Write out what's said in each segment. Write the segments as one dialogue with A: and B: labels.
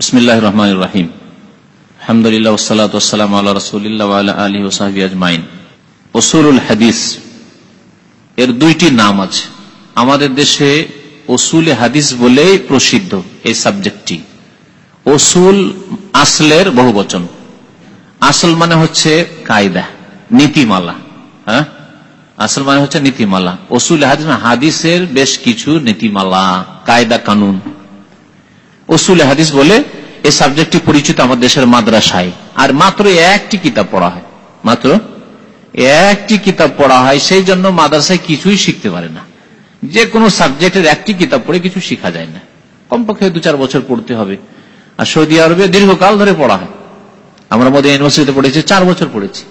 A: বিসমিল্লাহ রহমান রাহিম আলহামদুলিল্লাহ ওসালাতাম আল্লাহ রসুলিল্লাহ আলী ওসাহাবি আজমাইন ওসুলুল হাদিস। এর দুইটি নাম আছে। আমাদের দেশে ওসুল হাদিস বলেই প্রসিদ্ধ এই সাবজেক্টটি। ওসুল আসলের বহু বচন আসল মানে হচ্ছে কায়দা, নীতিমালা। হ্যাঁ? আসল মানে হচ্ছে নীতিমালা। ওসুল হাদিস মানে হাদিসের বেশ কিছু নীতিমালা, কায়দা কানুন। ওসুল হাদিস বলে এই সাবজেক্টটি পরিচিত আমাদের দেশের মাদ্রাসায়। আর মাত্র একটি কিতাব পড়া হয়। মাত্র একটি কিতাব পড়া হয়, সেই জন্য মাদ্রাসায় কিছুই শিখতে পারে না। যে কোনো সাবজেক্টের একটি কিতাব পড়ে কিছু শিখা যায় না। কমপক্ষে দু চার বছর পড়তে হবে। আর সৌদি আরবে দীর্ঘকাল ধরে পড়া হয়। আমরা মধ্যে ইউনিভার্সিটিতে পড়েছি, চার বছর পড়েছি।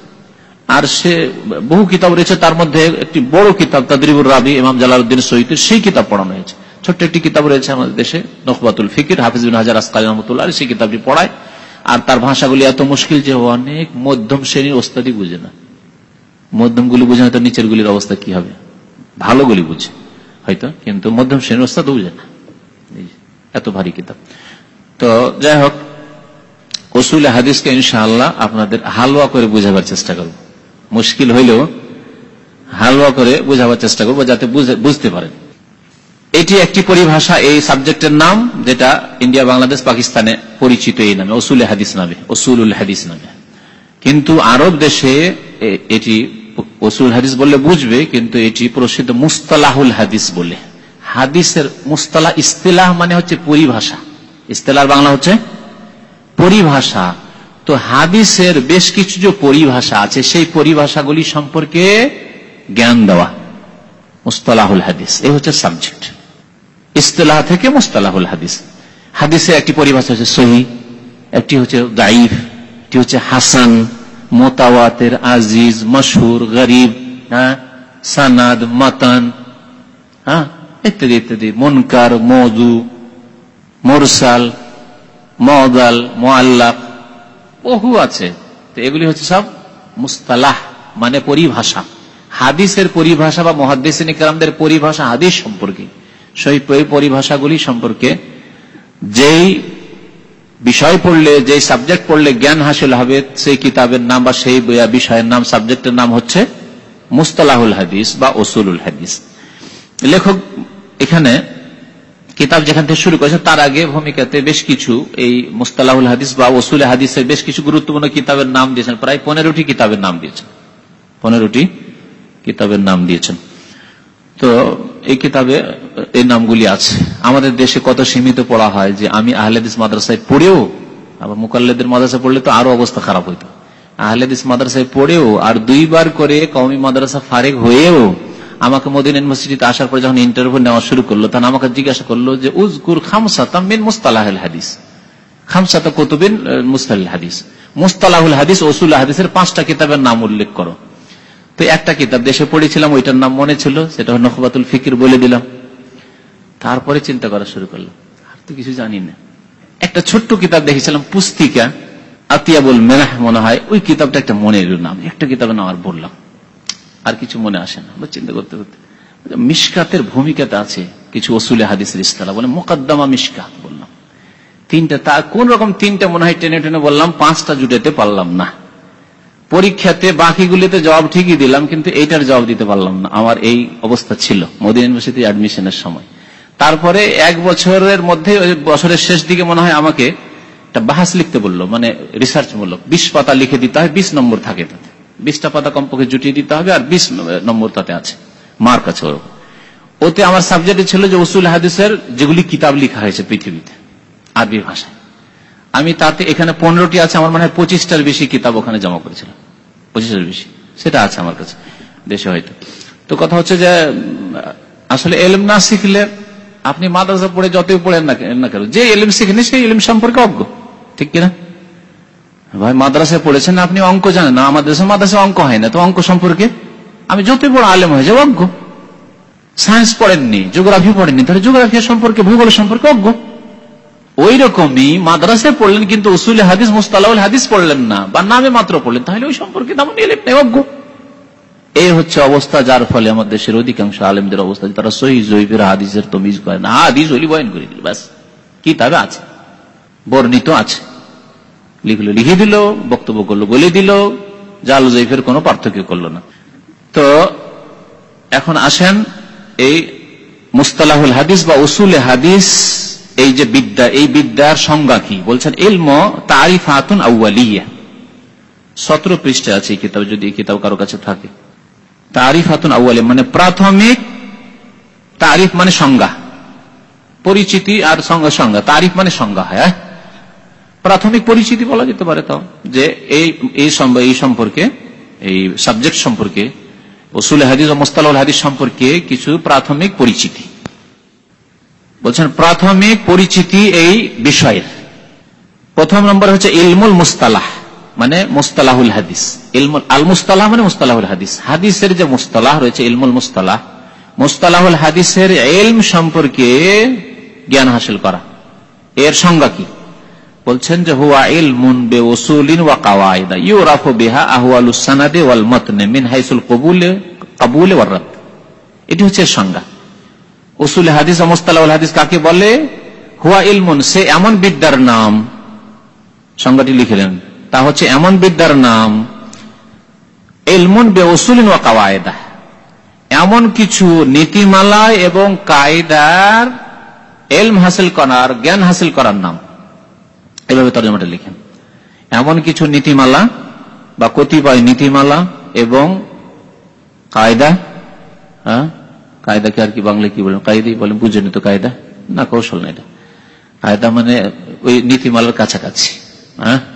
A: আর সে বহু কিতাব রয়েছে, তার মধ্যে একটি বড় কিতাব তাদরিবুর রাবি, ইমাম জালালউদ্দিন সৈয়দ সেই কিতাব পড়ানো হয়েছে। ছোট্ট একটি কিতাব রয়েছে আমাদের দেশে নকবাতুল ফিকির, হাফিজ বিন হাজার আসকাল রহমতুল্লাহ সেই কিতাবটি পড়ায়। আর তার ভাষাগুলি এত মুশকিল যে অনেক মধ্যম শ্রেণির ওস্তাদি বুঝে না। মধ্যম গুলি বুঝে হয়তো নিচের গুলির অবস্থা কি হবে? ভালো গুলি বুঝে, হয়তো, কিন্তু মধ্যম শ্রেণির ওস্তাদ বুঝে না। এত ভারী কিতাব। তো যাই হোক ওসুল হাদিসকে ইনশাআল্লাহ আপনাদের হালুয়া করে বুঝাবার চেষ্টা করব। মুশকিল হইলেও হালুয়া করে বুঝাবার চেষ্টা করব যাতে বুঝতে পারেন। এটি একটি পরিভাষা, এই সাবজেক্টের নাম, যেটা ইন্ডিয়া, বাংলাদেশ, পাকিস্তানে পরিচিত এই নামে ওসুল হাদিস নামে ওসুল হাদিস নামে। কিন্তু আরব দেশে এটি ওসুল হাদিস বললে বুঝবে, কিন্তু এটি প্রসিদ্ধ মুস্তালাহুল হাদিস বলে। হাদিসের মুস্তালা ইস্তেলাহ মানে হচ্ছে পরিভাষা। ইস্তেলার বাংলা হচ্ছে পরিভাষা। তো হাদিসের বেশ কিছু যে পরিভাষা আছে, সেই পরিভাষাগুলি সম্পর্কে জ্ঞান দেওয়া। মুস্তালাহুল হাদিস এই হচ্ছে সাবজেক্ট ইস্তেলাহ থেকে মুস্তালাহুল হাদিস। হাদিসের একটি পরিভাষা হচ্ছে সহি, একটি হচ্ছে দাইফ একটি হচ্ছে হাসান মোতাওয়াতের আজিজ, মশহুর, গরিব হ্যাঁ? সানাদ, মাতান হ্যাঁ? ইত্যাদি ইত্যাদি। মনকার মধু মোরসাল মদাল মোয়াল্লাক বহু আছে। তো এগুলি হচ্ছে সব মুস্তালাহ মানে পরিভাষা। হাদিসের পরিভাষা বা মহাদিসিন ইকরামদের পরিভাষা হাদিস সম্পর্কে। সেই পরিভাষাগুলি সম্পর্কে যেই বিষয় পড়লে যে সাবজেক্ট পড়লে জ্ঞান হাসিল হবে, সেই কিতাবের নাম বা সেই বিষয়ের নাম সাবজেক্টের নাম হচ্ছে মুস্তালাহুল হাদিস বা ওসুলুল হাদিস। লেখক এখানে কিতাব যেখান থেকে শুরু করেছে, তার আগে ভূমিকাতে বেশ কিছু এই মুস্তালাহুল হাদিস বা ওসুল হাদিসের বেশ কিছু গুরুত্বপূর্ণ কিতাবের নাম দিয়েছেন। প্রায় পনেরোটি কিতাবের নাম দিয়েছেন। পনেরোটি কিতাবের নাম দিয়েছেন। তো এই কিতাবে এই নামগুলি আছে। আমাদের দেশে কত সীমিত পড়া হয় যে আমি আহলেদিস মাদ্রাসায় পড়েও, আবার মুকাল্লেদের মাদ্রাসা পড়লে তো আরও অবস্থা খারাপ হইতো। আহলেদিস মাদ্রাসায় পড়েও আর দুইবার করে কৌমি মাদ্রাসা ফারেক হয়েও আমাকে মোদিন ইউনিভার্সিটিতে আসার পর যখন ইন্টারভিউ নেওয়া শুরু করল, তখন আমাকে জিজ্ঞাসা করল যে উজকুর খামসাতাম মিন মুস্তালাহুল হাদিস। খামসাতা কুতুবিন মুস্তাল হাদিস। মুস্তালাহুল হাদিস ওসুল হাদিসের পাঁচটা কিতাবের নাম উল্লেখ করো। তো একটা কিতাব দেশে পড়েছিলাম, ওইটার নাম মনে ছিল, সেটা নকবাতুল ফিকির বলে দিলাম। তারপরে চিন্তা করা শুরু করলাম আর তো কিছু জানি না। একটা ছোট্ট কিতাব দেখেছিলাম, পুস্তিকা, আতিয়াবুল মেনাহ মনে হয়। ওই কিতাবটা একটা মনে এলো নাম। একটা কিতাবের নাম আর বললাম। আর কিছু মনে আসে না। চিন্তা করতে করতে মিসকাতের ভূমিকাতে আছে কিছু ওসুলে হাদিসের ইস্তালা। বলে মোকাদ্দমা মিসকাত বললাম। তিনটা তা কোন রকম তিনটা মনে হয় টেনে টেনে বললাম, পাঁচটা জুটেতে পারলাম না। পরীক্ষাতে বাকিগুলিতে জবাব ঠিকই দিলাম, কিন্তু এইটার জবাব দিতে পারলাম না। আমার এই অবস্থা ছিল মোদী ইউনিভার্সিটি অ্যাডমিশনের সময়। তারপরে এক বছরের মধ্যে বছরের শেষ দিকে মনে হয় আমাকে একটা বাহাস লিখতে বলল মানে রিসার্চ মূলক বিশ পাতা লিখে দিতে হয়, বিশ নম্বর থাকে তাতে। বিশটা পাতা কমপক্ষে জুটিয়ে দিতে হবে, আর বিশ নম্বর তাতে আছে মার্ক আছে ওরকম। ওতে আমার সাবজেক্টে ছিল যে উসুল হাদিসের যেগুলি কিতাব লেখা হয়েছে পৃথিবীতে, আরবি ভাষায়। আমি তাতে এখানে পনেরোটি আছে, আমার মনে হয় পঁচিশটার বেশি কিতাব ওখানে জমা করেছিলাম। পঁচিশের বেশি, সেটা আছে আমার কাছে, দেশে হয়তো। তো কথা হচ্ছে যে, আসলে এলম না শিখলে আপনি মাদ্রাসা পড়ে যতই পড়েন না কেন, যে এলম শিখেনি সেই এলম সম্পর্কে অজ্ঞ, ঠিক কিনা? ভাই, মাদ্রাসায় পড়েছেন, আপনি অঙ্ক জানেন, না, আমাদের দেশে মাদ্রাসায় অঙ্ক হয় না, তো অঙ্ক সম্পর্কে? আমি যতই বড় আলেম হয়ে যাব অজ্ঞ। সায়েন্স পড়েননি, জিওগ্রাফি পড়েননি, তাহলে জিওগ্রাফি সম্পর্কে, ভূগোল সম্পর্কে অজ্ঞ। ওই রকমই মাদ্রাসায় পড়লেন, কিন্তু উসুল হাদিস, মুস্তালাউল হাদিস পড়লেন না, বা নামে মাত্র পড়লেন, তাহলে ওই সম্পর্কে তেমন এলিম নেই, অজ্ঞ। এই হচ্ছে অবস্থা যার ফলে আমাদের দেশের অধিকাংশ আলেমদের অবস্থা তারা সহি জৈবের হাদিসের তমিজ করে না। হাদিস হলি বয়ন করে দিল, ব্যাস। কি তবে আছে, বর্ণিত আছে। লিখলো, লিখে দিল, বক্তব্য করল, বলে দিল, জাল জৈফের কোনো পার্থক্য করল না। তো এখন আসেন এই মুস্তালাহুল হাদিস বা উসুলে হাদিস, এই যে বিদ্যা, এই বিদ্যার সংজ্ঞা কি? বলছেন এলম তারিফ হাতুন আউ্লিয়া সতেরো পৃষ্ঠে আছে এই কিতাব, যদি এই কিতাব কারও কাছে থাকে। তারিফ হাতুন আউ্লিয়া মানে প্রাথমিক তারিফ মানে সংজ্ঞা। পরিচিতি আর সংজ্ঞা। তারিফ মানে সংজ্ঞা হ্যাঁ? প্রাথমিক পরিচিতি বলা যেতে পারে তাও, যে এই এই সম্পর্কে, এই সাবজেক্ট সম্পর্কে ওসুল হাদিস ও মোস্তাল হাদিস সম্পর্কে কিছু প্রাথমিক পরিচিতি। বলছেন, প্রাথমিক পরিচিতি এই বিষয়ের। প্রথম নম্বর হচ্ছে ইলমুল মুস্তালাহ। মানে মুস্তালাহুল হাদিস। আল মুস্তালাহ মানে মুস্তালাহুল হাদিস। হাদিসের যে মুস্তালাহ রয়েছে, ইলমুল মুস্তালাহ, মুস্তালাহুল হাদিসের এলম সম্পর্কে জ্ঞান হাসিল করা। এর সংজ্ঞা কি? বলছেন যে, হুয়া ইলমুন বে ওসুলিন ওয়া কাওয়াইদা ইউরাফু বিহা আহওয়ালুস সানাদে ওয়াল মাতনে মিন হাইসুল কবুলে, কাবুলে ওয়ার রাদ। এটি হচ্ছে সংজ্ঞা। উসুল হাদিস মোস্তালাউল হাদিস কাকে বলে? হুয়া ইলমুন সে এমন বিদ্যার নাম। সংজ্ঞাটি লিখলেন তা হচ্ছে এমন বিদ্যার নাম এলমন বে ওসুলিন ওয়া কাওয়ায়দা। এমন কিছু নীতিমালা এবং কায়দার এলম হাসিল করার, জ্ঞান হাসিল করার নাম। এভাবে তর্জমাটা লিখেন। এমন কিছু নীতিমালা বা কতিপয় নীতিমালা এবং কায়দা হ্যাঁ কায়দাকে আর কি বাংলা কি বলেন কায়দাই বলেন বুঝেনি তো কায়দা। না, কৌশল না এটা। কায়দা মানে ওই নীতিমালার কাছাকাছি হ্যাঁ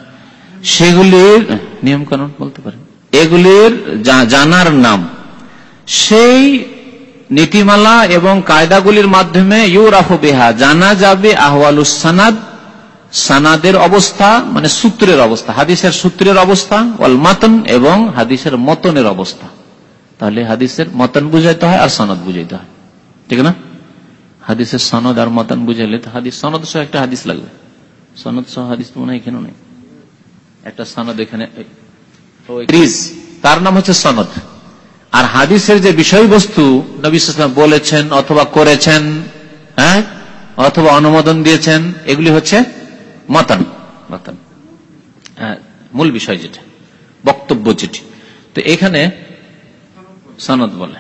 A: সেগুলির নিয়ম কানুন বলতে পারেন। এগুলির জানার নাম। সেই নীতিমালা এবং কায়দাগুলির মাধ্যমে ইউরাফ বেহা, জানা যাবে আহওয়াল সানাদ, সানাদের অবস্থা মানে সূত্রের অবস্থা, হাদিসের সূত্রের অবস্থা, ওয়াল মাতন এবং হাদিসের মতনের অবস্থা। তাহলে হাদিসের মতন বুঝাইতে হয় আর সনদ বুঝাইতে হয়। ঠিক না? হাদিসের সনদ আর মতন বুঝাইলে তো হাদিস, সনদ সহ একটা হাদিস লাগবে। সনদ সহ হাদিস তো মনে হয় এখানে নেই। একটা সনদ এখানে তার নাম হচ্ছে সনদ। আর হাদিসের যে বিষয়বস্তু নবী বলেছেন অথবা করেছেন হ্যাঁ? অথবা অনুমোদন দিয়েছেন এগুলি হচ্ছে মতন মতন। হ্যাঁ, মূল বিষয় যেটা বক্তব্য যেটি। তো এখানে সনদ বলে।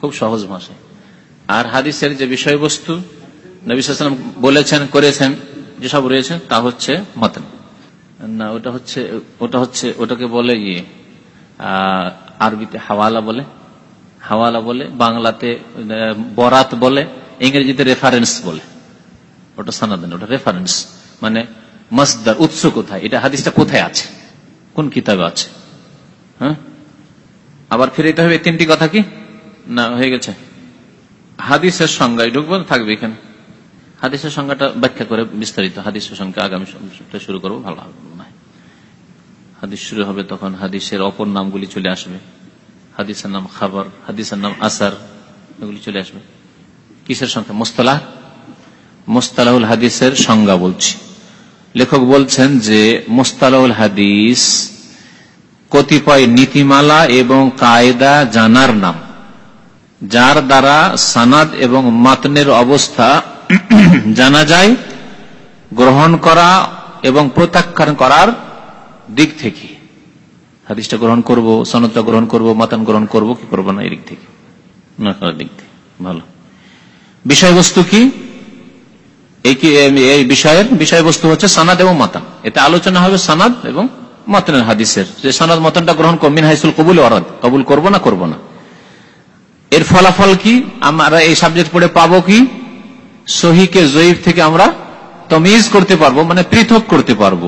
A: খুব সহজ ভাষায়। আর হাদিসের যে বিষয়বস্তু নবীলাম বলেছেন করেছেন যেসব রয়েছে তা হচ্ছে মতন। না, ওটা হচ্ছে ওটা হচ্ছে, ওটাকে বলে ইয়ে আরবিতে হাওয়ালা বলে। হাওয়ালা বলে, বাংলাতে বরাত বলে, ইংরেজিতে রেফারেন্স বলে। ওটা সানাদেন, ওটা রেফারেন্স মানে মসদার, উৎস কোথায়? এটা হাদিসটা কোথায় আছে? কোন কিতাবে আছে? হ্যাঁ? আবার ফিরে হবে তিনটি কথা কি? না, হয়ে গেছে। হাদিসের সংজ্ঞায় ঢুকবো, থাকবে এখানে। হাদিসের সংজ্ঞাটা ব্যাখ্যা করে বিস্তারিত হাদিসের সংখ্যা আগামী শুরু করব, ভালো হবে হাদিস শুরু হবে তখন হাদিসের অপর নামগুলি চলে আসবে। হাদিসের নাম খাবার, হাদিসের নাম আসার, এগুলি চলে আসবে। কিসের সংখ্যা? মোস্তলাহ? মোস্তালাহুল হাদিসের সংজ্ঞা বলছি। লেখক বলছেন যে মোস্তালাহুল হাদিস কতিপয় নীতিমালা এবং কায়দা জানার নাম, যার দ্বারা সানাদ এবং মাতনের অবস্থা জানা যায়, গ্রহণ করা এবং প্রত্যাখ্যান করার দিক থেকে। হাদিসটা গ্রহণ করব, সনদটা গ্রহণ করব, মাতান গ্রহণ করব, কি করব না এদিক থেকে। না দিক থেকে, ভালো। বিষয়বস্তু কি? এই বিষয়ের বিষয়বস্তু হচ্ছে সানাদ এবং মাতান। এতে আলোচনা হবে সানাদ এবং হাদিসের। যে সনদ, মতনটা গ্রহণ মিন হাইসুল কবুল অরাদ কবুল করব না করব না। এর ফলাফল কি? আমরা এই সাবজেক্ট পড়ে পাবো কি? সহিকে জয়ীফ থেকে আমরা তমিজ করতে পারব মানে পৃথক করতে পারব।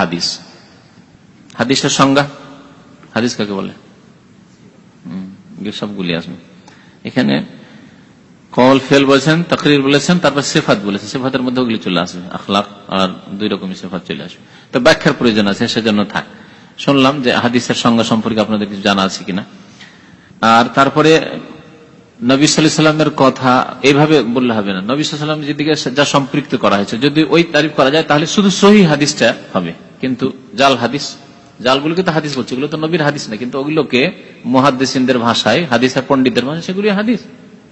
A: হাদিস হাদিসের সংজ্ঞা? হাদিস কাকে বলে? সবগুলি আসবে এখানে কল ফেল বলেছেন, তকরির বলেছেন, তারপর সেফাত বলেছেন। সেফাতের মধ্যে ওগুলি চলে আসবে আখলাক আর দুই রকমের সেফাত চলে আসবে তো ব্যাখ্যার প্রয়োজন আছে, সেজন্য থাক। শুনলাম যে হাদিসের সংজ্ঞা সম্পর্কে আপনাদের কিছু জানা আছে কিনা। আর তারপরে নবী সাল্লামের কথা এইভাবে বললে হবে না। নবী সাল্লাম যেদিকে যা সম্পৃক্ত করা হয়েছে, যদি ওই তারিফ করা যায়, তাহলে শুধু সহি হাদিসটা হবে। কিন্তু জাল হাদিস, জালগুলোকে তো হাদিস বলছে, এগুলো তো নবীর হাদিস না, কিন্তু ওগুলোকে মহাদ্দেসিনদের ভাষায়, হাদিস আর পন্ডিতের ভাষায় সেগুলি হাদিস।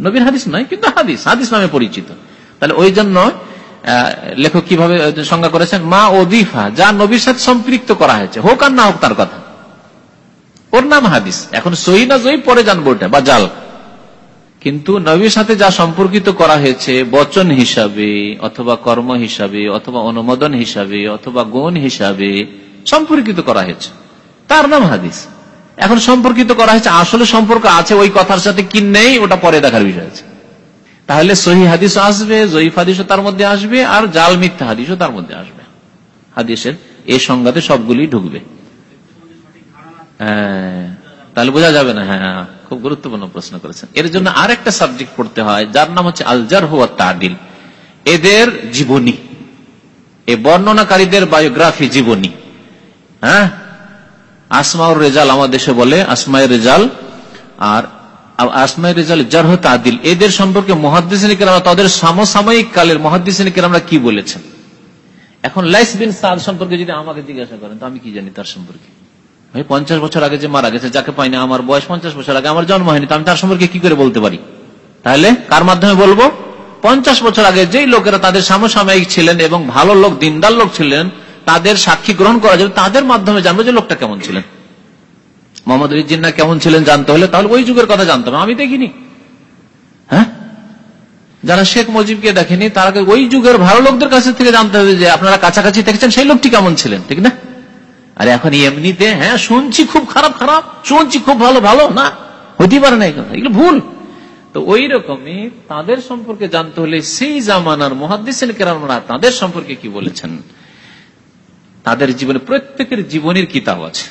A: নবীর হাদিস নয়, কিন্তু হাদিস হাদিস নামে পরিচিত। তাহলে ওই জন্য লেখক কীভাবে সংজ্ঞা করেছেন? মা ওদিফা, যা নবীর সাথে সম্পৃক্ত করা হয়েছে, হোক আর না হোক তার কথা। ওর নাম হাদিস। এখন সহি না জয়ী পরে জানব ওটা, বা জাল। কিন্তু নবীর সাথে যা সম্পর্কিত করা হয়েছে, বচন হিসাবে, অথবা কর্ম হিসাবে, অথবা অনুমোদন হিসাবে, অথবা গুণ হিসাবে সম্পর্কিত করা হয়েছে। তার নাম হাদিস। এখন সম্পর্কিত করা হয়েছে, আসলে সম্পর্ক আছে, ওই কথার সাথে কি নেই, ওটা পরে দেখার বিষয় আছে। তাহলে সহি হাদিস আসবে, জয়ীফ হাদিসও তার মধ্যে আসবে, আর জাল মিথ্যা হাদিসও তার মধ্যে আসবে। হাদিসের এই সংজ্ঞাতে সবগুলি ঢুকবে। হ্যাঁ তাহলে বোঝা যাবে না হ্যাঁ। খুব গুরুত্বপূর্ণ প্রশ্ন করেছেন। এর জন্য আর একটা সাবজেক্ট পড়তে হয়, যার নাম হচ্ছে আলজার হুয়া তাডিল এদের জীবনী। এই বর্ণনাকারীদের বায়োগ্রাফি জীবনী। হ্যাঁ? আসমাউর রেজাল আমার দেশে বলে, আসমাই রেজাল আর আসমাই রেজাল জারহ তাদিল। এদের সম্পর্কে মহাদিসিন তাদের সমসাময়িক কালের মহাদিসিন আমরা কি বলেছেন? এখন লাইস বিন সাদ সম্পর্কে যদি আমাকে জিজ্ঞাসা করেন, তো আমি কি জানি তার সম্পর্কে? পঞ্চাশ বছর আগে যে মারা গেছে, যাকে পাইনি আমার বয়স পঞ্চাশ বছর আগে, আমার জন্ম হয়নি আমি তার সম্পর্কে কি করে বলতে পারি? তাহলে কার মাধ্যমে বলব? পঞ্চাশ বছর আগে যেই লোকেরা তাদের সমসাময়িক ছিলেন এবং ভালো লোক, দিনদার লোক ছিলেন, তাদের সাক্ষী গ্রহণ করা যাবে তাদের মাধ্যমে জানব যে লোকটা কেমন ছিলেন। মোহাম্মদ জিন্না কেমন ছিলেন জানতে হলে, তাহলে ওই যুগের কথা জানতে হবে, আমি দেখিনি। হ্যাঁ? যারা শেখ মুজিবকে দেখেনি, তারা ওই যুগের ভালো লোকদের কাছে থেকে জানতে হবে যে আপনারা কাছাকাছি দেখেছেন, সেই লোকটি কেমন ছিলেন, ঠিক না? আর এখন এমনিতে হ্যাঁ শুনছি খুব খারাপ খারাপ, শুনছি খুব ভালো ভালো, না হতে পারে না এগুলো ভুল। তো ওই রকমই তাদের সম্পর্কে জানতে হলে সেই জামানার কেরামরা তাদের সম্পর্কে কি বলেছেন? তাদের জীবনে, প্রত্যেকের জীবনের কিতাব আছে।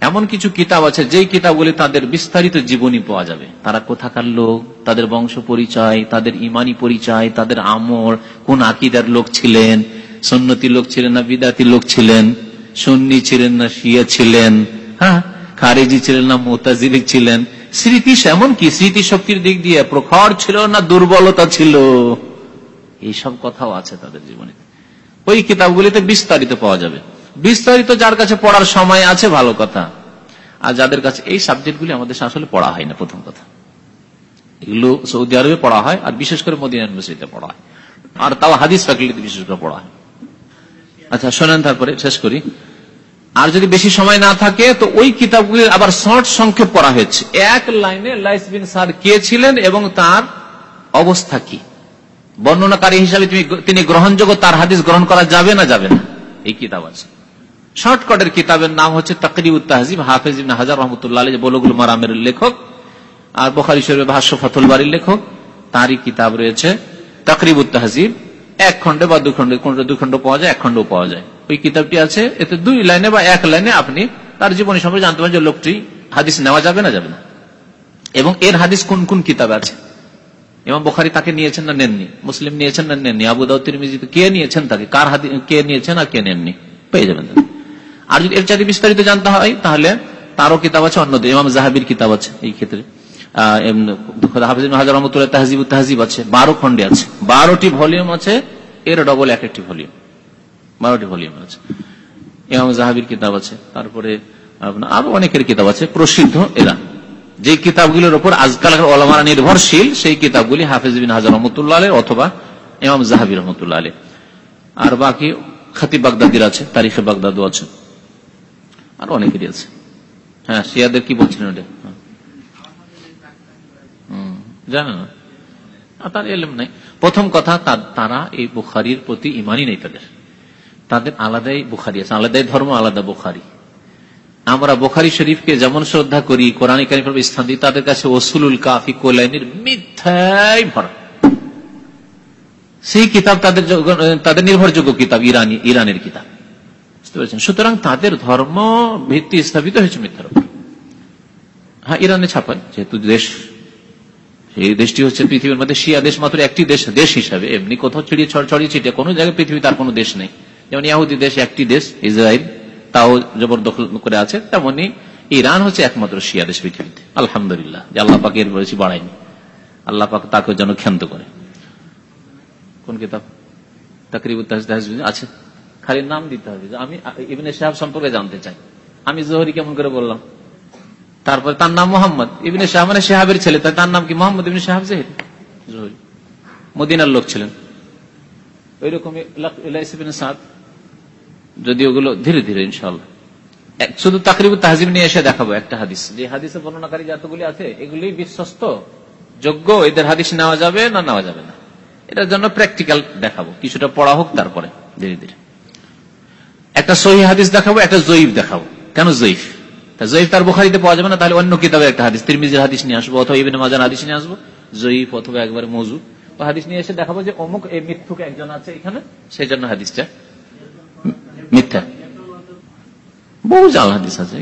A: এমন কিছু কিতাব আছে, যেই কিতাবগুলি তাদের বিস্তারিত জীবনী পাওয়া যাবে। তারা কোথাকার লোক, তাদের বংশ পরিচয়, তাদের ইমানি পরিচয়, তাদের আমর, কোন আকিদার লোক ছিলেন, সন্নতি লোক ছিলেন না বিদাতি লোক ছিলেন। সন্নি ছিলেন না শিয়া ছিলেন হ্যাঁ? খারেজি ছিলেন না, মোতাজিলি ছিলেন। স্মৃতি এমন কি? স্মৃতি শক্তির দিক দিয়ে প্রখর ছিল না দুর্বলতা ছিল? এইসব কথাও আছে তাদের জীবনে। ওই কিতাবগুলিতে বিস্তারিত পাওয়া যাবে। বিস্তারিত যার কাছে পড়ার সময় আছে, ভালো কথা। আর যাদের কাছে এই সাবজেক্টগুলি আমাদের আসলে পড়া হয় না, প্রথম কথা। এগুলো সৌদি আরবে পড়া হয়, আর বিশেষ করে মদিনা ইউনিভার্সিটিতে পড়া হয়। আর তাও হাদিস ফ্যাকাল্টিতে বিশেষ করে পড়া হয়। আচ্ছা শোনেন তারপরে, শেষ করি। আর যদি বেশি সময় না থাকে, তো ওই কিতাবগুলির আবার শর্ট সংক্ষেপ করা হয়েছে। এক লাইনে লাইস বিন সার কে ছিলেন এবং তার অবস্থা কি? বর্ণনাকারী হিসাবে তিনি গ্রহণযোগ্য, তার হাদিস গ্রহণ করা যাবে না যাবে না? এই কিতাব আছে। শর্টকটের কিতাবের নাম হচ্ছে তাকরিব তাহজিব, হাফেজ হাজার রহমতুল্লাহ বলগুল মারামের লেখক, আর বোখারি শরীফ ভাষ্য ফতুল বাড়ির লেখক, তারই কিতাব রয়েছে তাকরিব তাহজিব। এক খন্ডে বা দু খন্ডে কোনটা দুই খন্ড পাওয়া যায়, এক খন্ড পাওয়া যায়। ওই কিতাবটি আছে, এতে দুই লাইনে বা এক লাইনে আপনি তার জীবনী সম্পর্কে জানতে পারেন যে লোকটি হাদিস নেওয়া যাবে না যাবে না। এবং এর হাদিস কোন কোন কিতাব আছে? এবং বোখারি তাকে নিয়েছেন না নেননি? মুসলিম নিয়েছেন না নেননি? আবু দাউদ্দিন কে নিয়েছেন তাকে? কার হাদি, কে নিয়েছেন আর কে নেননি? পেয়ে যাবেন আর যদি এর চারি বিস্তারিত জানতে হয়, তাহলে তারও কিতাব আছে, অন্যদের, ইমাম জাহাবির কিতাব আছে এই ক্ষেত্রে। হাফিজ হাজার রহমতুল্লাহ তাহজিব তাহজিব আছে, বারো খন্ডে আছে। বারোটি ভলিউম আছে এর ডবল এক একটি ভলিউম বারোটি ভলিউম আছে। ইমাম জাহাবির কিতাব আছে, তারপরে আরও অনেকের কিতাব আছে, প্রসিদ্ধ এরা। যে কিতাবগুলোর উপর আজকাল ওলামারা নির্ভরশীল, সেই কিতাবগুলি হাফিজ বিন হাজার রহমতুল্লাহ অথবা ইমাম জাহাবির রহমতুল্লাহ আলী আর বাকি খাতি বাগদাদির আছে তারিখে বাগদাদও আছে। আর অনেকেরই আছে। হ্যাঁ শিয়াদের কি বলছিলেন ওটা? জানে না? তার এলেম নাই। প্রথম কথা তারা এই বুখারির প্রতি ইমানই নেই তাদের। তাদের আলাদাই বুখারি আছে, আলাদাই ধর্ম, আলাদা বুখারি। আমরা বোখারি শরীফকে যেমন শ্রদ্ধা করি, কোরআন স্থান দিই, তাদের কাছে ওসুলুল কাফি কোলাইনের মিথ্যাই ভরা। সেই কিতাব তাদের তাদের নির্ভরযোগ্য কিতাব, ইরানি, ইরানের কিতাব। বুঝতে পেরেছেন? সুতরাং তাদের ধর্ম ভিত্তি স্থাপিত হয়েছে মিথ্যার হ্যাঁ ইরানে ছাপায়, যেহেতু দেশ এই দেশটি হচ্ছে পৃথিবীর মধ্যে শিয়া দেশ মাত্র একটি দেশ দেশ হিসাবে। এমনি কোথাও ছড়িয়ে ছড়িয়ে ছিটিয়ে কোনো জায়গায় পৃথিবী তার কোনো দেশ নেই। যেমন ইয়াহুদি দেশ একটি দেশ, ইসরায়েল, তাও জবরদখল করে আছে, তেমনি ইরান হচ্ছে একমাত্র শিয়া দেশ পৃথিবীতে। আলহামদুলিল্লাহ, যে আল্লাহ পাকে এর বেশি বাড়ায়নি। আল্লাহ পাক তাকে যেন ক্ষান্ত করে। কোন কিতাব? তাকরিব আছে? খালি নাম দিতে হবে। আমি ইবিনে সাহেব সম্পর্কে জানতে চাই। আমি জোহরি কেমন করে বললাম? তারপরে তার নাম মোহাম্মদ। ইবিনে শাহ মানে শাহাবের ছেলে। তাই তার নাম কি? মোহাম্মদ ইবিনে শাহাব জেহের জোহরি। মদিনার লোক ছিলেন। ওই রকম যদি ওগুলো ধীরে ধীরে ইনশাল্লাহ শুধু তাকরিব তাহজিব নিয়ে এসে দেখাবো একটা হাদিস। যে হাদিসে বর্ণনাকারী যতগুলি আছে, এগুলি বিশ্বস্ত, যোগ্য, এদের হাদিস নেওয়া যাবে না নেওয়া যাবে না। এটার জন্য প্র্যাকটিক্যাল দেখাবো। কিছুটা পড়া হোক তারপরে, ধীরে ধীরে। একটা সহি হাদিস দেখাবো, একটা জয়ীফ দেখাবো। কেন জয়ীফ? জয়ীফ তার বোখারিতে পাওয়া যাবে না, তাহলে অন্য কিতাবে একটা হাদিস। তিরমিজের হাদিস নিয়ে আসব অথবা ইবিন মাজার হাদিস নিয়ে আসব। জয়ীফ অথবা একবারে মজু। হাদিস নিয়ে এসে দেখাবো যে অমুক এই মিথ্যুক একজন আছে এখানে সেই জন্য হাদিসটা মিথ্যা। বহু জাল হাদিস আছে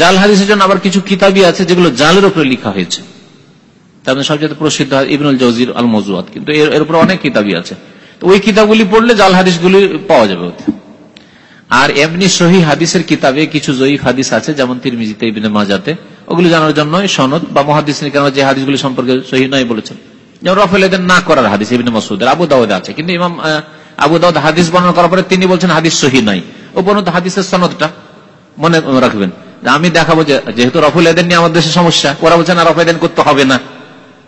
A: জাল হাদিসের জন্য আবার কিছু কিতাবই আছে যেগুলো জালের উপরে লিখা হয়েছে। তার সবচেয়ে প্রসিদ্ধ ইবনুল জজির আল মজুয়াত কিন্তু এর উপরে অনেক কিতাবই আছে। তো ওই কিতাবগুলি পড়লে জাল হাদিসগুলি পাওয়া যাবে। ওতে আর এমনি সহি হাদিসের কিতাবে কিছু জয়ীফ হাদিস আছে, যেমন তিরমিজিতে মাজাতে। ওগুলি জানার জন্য সনদ বা মহাদিস কেন যে হাদিসগুলি সম্পর্কে সহি নয় বলেছেন। যেমন রফেল না করার হাদিস, ইবিনে মসুদের আবু দাউদ আছে। কিন্তু ইমাম আবু দাউদ হাদিস বর্ণনা করার পরে তিনি বলছেন হাদিস সহি নাই ও পর্যন্ত হাদিসের সনদটা মনে রাখবেন। আমি দেখাবো যেহেতু রফুল এদের নিয়ে আমাদের দেশে সমস্যা, ওরা বলছে, না রফেদান করতে হবে না।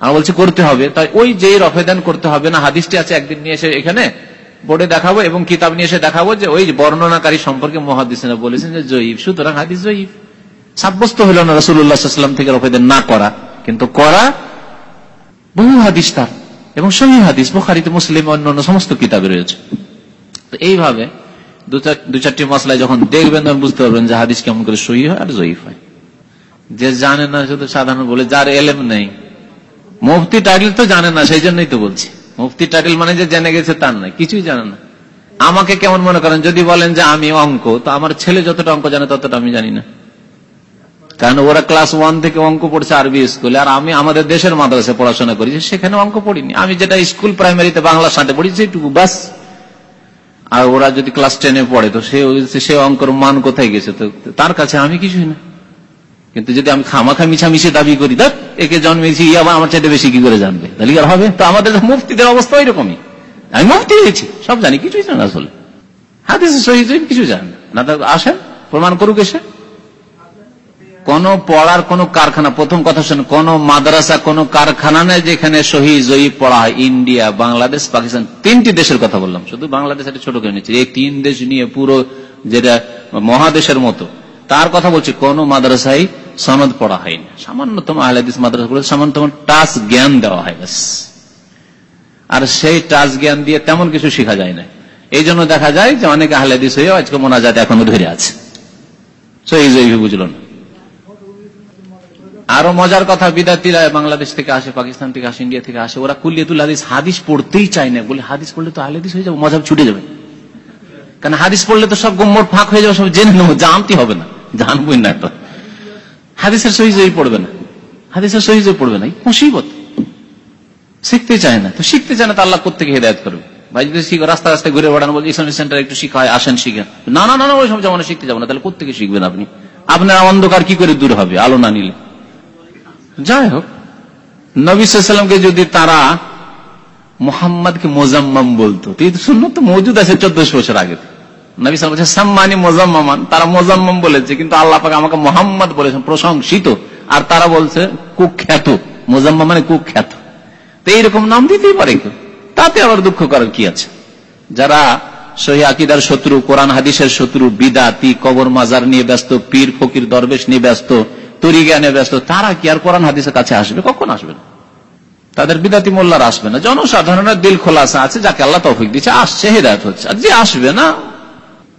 A: আমরা বলছি, করতে হবে। তাই ওই যে রফেদান করতে হবে না, হাদিসটি আছে একদিন নিয়ে এসে এখানে বোর্ডে দেখাবো এবং কিতাব নিয়ে এসে দেখাবো যে ওই বর্ণনাকারী সম্পর্কে মহাদিসেরা বলেছেন যে জয়ীফ, সুতরাং হাদিস জয়ীফ। সাব্যস্ত হইল না রসুল্লাহাম থেকে রফেদান না করা, কিন্তু করা বহু হাদিস তার, এবং সহি হাদিস, বোখারিতে, মুসলিম অন্য সমস্ত কিতাবে রয়েছে। তো এইভাবে দু চারটি মশলায় যখন দেখবেন, তখন বুঝতে পারবেন যে হাদিস কেমন করে সহি হয় আর জয়ীফ হয়। যে জানে না শুধু সাধারণ বলে, যার এলেম নেই, মুফতি টাইটেল তো জানে না সেই জন্যই তো বলছি। মুফতি টাইটেল মানে যে জেনে গেছে তার নয় কিছুই জানে না। আমাকে কেমন মনে করেন, যদি বলেন যে আমি অঙ্ক, তো আমার ছেলে যতটা অঙ্ক জানে ততটা আমি জানি না। কারণ ওরা ক্লাস ওয়ান থেকে অঙ্ক পড়ছে আরবি স্কুলে, আর আমি আমাদের দেশের মাদ্রাসে পড়াশোনা করেছি সেখানে অঙ্ক পড়িনি। আমি যেটা স্কুল প্রাইমারিতে বাংলা সাথে পড়ি, সেইটুকু, বাস। আর ওরা যদি ক্লাস টেনে পড়ে, তো সে অঙ্কর মান কোথায় গেছে? তো তার কাছে আমি কিছুই না। কিন্তু যদি আমি খামাখা মিছামিছি দাবি করি দেখ একে জন্মেছি আবার আমার চাইতে বেশি কি করে জানবে? তাহলে আর হবে? তো আমাদের মুফতিদের অবস্থা ওইরকমই। আমি মুফতি হয়েছি, সব জানি, কিছুই জানা আসলে। হাতে সহি কিছু জান না। আসেন, প্রমাণ করুক এসে। কোন পড়ার কোন কারখানা, প্রথম কথা শুনে কোন মাদ্রাসা, কোন কারখানা নেই যেখানে সহি জয়ী পড়া হয়। ইন্ডিয়া, বাংলাদেশ, পাকিস্তান, তিনটি দেশের কথা বললাম। শুধু বাংলাদেশ একটা ছোট করে নিচ্ছে। এই তিন দেশ নিয়ে পুরো যেটা মহাদেশের মতো। তার কথা বলছি, কোন মাদ্রাসায় সনদ পড়া হয়নি। সামান্যতম আহলাদিস মাদ্রাসাগুলো সামান্যতম টাচ জ্ঞান দেওয়া হয় ব্যাস। আর সেই টাচ জ্ঞান দিয়ে তেমন কিছু শেখা যায় না। এই জন্য দেখা যায় যে অনেক আহলাদিস হয়েও আজকে মোনাজাত এখনও ধরে আছে। বুঝলো না। আরও মজার কথা বিদ্যার্থীরা বাংলাদেশ থেকে আসে, পাকিস্তান থেকে আসে, ইন্ডিয়া থেকে আসে, ওরা কুল্লিয়াতুল হাদিস হাদিস পড়তেই চায় না। বলে হাদিস পড়লে তো আহলাদিস হয়ে যাবে মজাব ছুটে যাবে। কারণ হাদিস পড়লে তো সব গোম্মর ফাঁক হয়ে যাবে, সব জেনে নেব, জানতে হবে না। জানবই না একটা হাদিসের সহিজই পড়বে না। হাদিসের সহিজই পড়বে না। মুসিবত। শিখতে চায় না। তো শিখতে চায় না তো আল্লাহ কোথেকে হেদায়ত করবে? শিখবেন আপনি? আপনার কি করে দূর হবে? আলো না নিলে। যাই হোক যদি তারা মোজাম্মাম বলতো শূন্য তো মজুদ আছে চোদ্দশো বছর আগে। নবী সাল বলছে সাম্মানি মোজাম্মান তারা মোজাম্মাম বলেছে, কিন্তু আল্লাহ পাকে আমাকে মোহাম্মদ বলেছেন, প্রশংসিত। আর তারা বলছে, কুখ্যাত। মোজাম্মা মানে কুখ্যাত। তো এইরকম নাম দিতেই পারে কেউ। তাতে আবার দুঃখ করার কি আছে? যারা শত্রু, কোরআন হাদিসের শত্রু, বিদাতি, কবর মাজার নিয়ে ব্যস্ত, পীর, ফকির, দরবেশ নিয়ে ব্যস্ত ব্যস্ত, তারা কি আর কোরআন হাদিসের কাছে আসবে? কখন আসবে না? তাদের বিদাতি মোল্লার আসবে না। জনসাধারণের দিল খোলাসা আছে, যাকে আল্লাহ তৌফিক দিচ্ছে আসছে, হেদায়ত হচ্ছে। আর যে আসবে না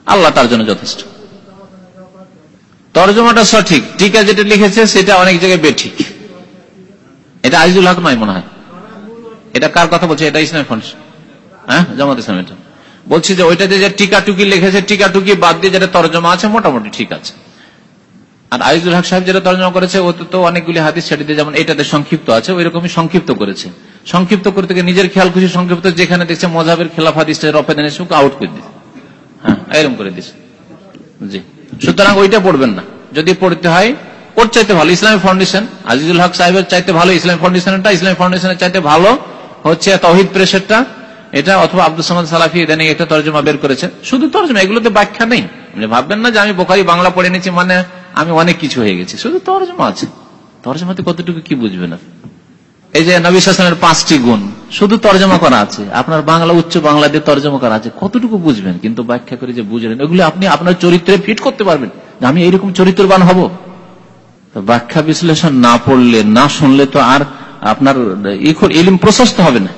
A: আল্লাহ তার জন্য যথেষ্ট। তর্জমাটা সঠিক টিকা যেটা লিখেছে সেটা অনেক জায়গায় বেঠিক। এটা আজিজুল হক নয় মনে হয়। এটা কার কথা বলছে? এটা ইসলাম ফন্ড হ্যাঁ? জামাত ইসলাম এটা। বলছি যে ওইটা যে টিকা টুকি লিখেছে টিকা টুকি বাদ দিয়ে যেটা তর্জমা আছে, মোটামুটি ঠিক আছে। আর আইজুল হক সাহেব যেটা তর্জমা করেছে, ও তো অনেকগুলি হাদিস ছেড়ে যেমন এটাতে সংক্ষিপ্ত আছে ওই রকমই সংক্ষিপ্ত করেছে। সংক্ষিপ্ত করতে গিয়ে নিজের খেয়াল খুশি সংক্ষিপ্ত, যেখানে দেখছে মজাবের খেলাফ হাদিস রফেদান আউট করে দিচ্ছে হ্যাঁ করে দিচ্ছে জি। সুতরাং ওইটা পড়বেন না। যদি পড়তে হয়, ওর চাইতে ভালো ফাউন্ডেশন আজিজুল হক সাহেবের চাইতে ভালো ফাউন্ডেশনটা ফাউন্ডেশনের চাইতে ভালো হচ্ছে তহিদ এটা অথবা আব্দুল সামাদ সালাফি ইদানিং একটা তর্জমা বের করেছেন শুধু তর্জমা, এগুলোতে ব্যাখ্যা নেই। আপনি ভাববেন না যে আমি বোখারি বাংলা পড়ে নিচ্ছি মানে আমি অনেক কিছু হয়ে গেছি। শুধু তর্জমা আছে। তর্জমাতে কতটুকু কি বুঝবেন এই যে নবী শাসনের পাঁচটি গুণ। শুধু তর্জমা করা আছে। আপনার বাংলা, উচ্চ বাংলা দিয়ে তর্জমা করা আছে। কতটুকু বুঝবেন? কিন্তু ব্যাখ্যা করে যে বুঝলেন। এগুলো আপনি আপনার চরিত্রে ফিট করতে পারবেন। আমি এইরকম চরিত্রবান হব। ব্যাখ্যা বিশ্লেষণ না পড়লে, না শুনলে তো আর আপনার ইলিম প্রশস্ত হবে না।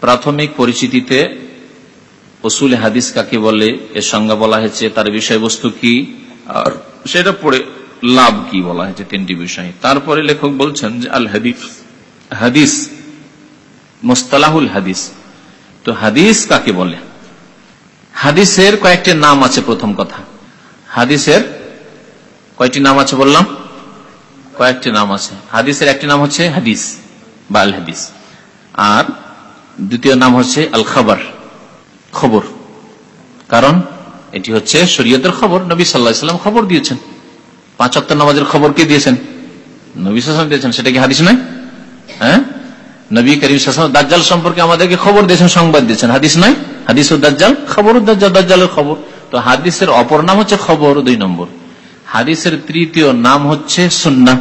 A: প্রাথমিক পরিচিতিতে ওসুল হাদিস কাকে বলে? এর সংজ্ঞা বলা হয়েছে, তার বিষয়বস্তু কি? আর সেটা পড়ে লাভ কি বলা হয়েছে তিনটি বিষয়। তারপরে লেখক বলছেন যে আল হাদিস হাদিস, মোস্তালাহুল হাদিস। তো হাদিস কাকে বলে? হাদিসের কয়েকটি নাম আছে প্রথম কথা। হাদিসের কয়েকটি নাম আছে বললাম? কয়েকটি নাম আছে। হাদিসের একটি নাম হচ্ছে হাদিস বা আল হাদিস। আর দ্বিতীয় নাম হচ্ছে আল খবর খবর। কারণ এটি হচ্ছে শরীয়তের খবর। নবী সাল্লাহাম খবর দিয়েছেন। পাঁচ অক্ট নামাজের খবর কে দিয়েছেন? নবী সাল্লাম দিয়েছেন। সেটা কি হাদিস নয়? হ্যাঁ? নবী করিম দাজ্জাল সম্পর্কে আমাদেরকে খবর দিয়েছেন, সংবাদ দিয়েছেন। হাদিস নয় হাদিস ও খবর দাজ্জাল, দাজ্জালের খবর। তো হাদিসের অপর নাম হচ্ছে খবর দুই নম্বর। হাদিসের তৃতীয় নাম হচ্ছে সুন্না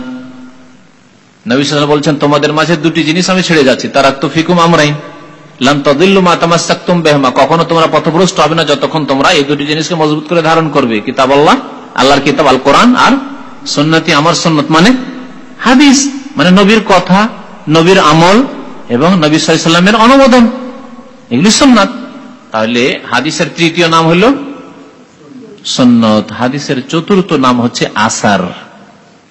A: নবী সাল্লাম বলছেন, তোমাদের মাঝে দুটি জিনিস আমি ছেড়ে যাচ্ছি, তারা কখনো তোমরা পথভ্রষ্ট হবে না যতক্ষণ তোমরা এই দুটি জিনিসকে মজবুত করে ধারণ করবে। কিতাব আল্লাহ, আল্লাহর কিতাব আল কোরআন আর সন্ন্যতি আমার সন্ন্যত মানে হাদিস মানে নবীর কথা। নবীর আমল এবং নবী সাল্লামের অনুমোদন। এগুলি সন্ন্যত তাহলে হাদিসের তৃতীয় নাম হলো সন্ন্যত হাদিসের চতুর্থ নাম হচ্ছে আসার।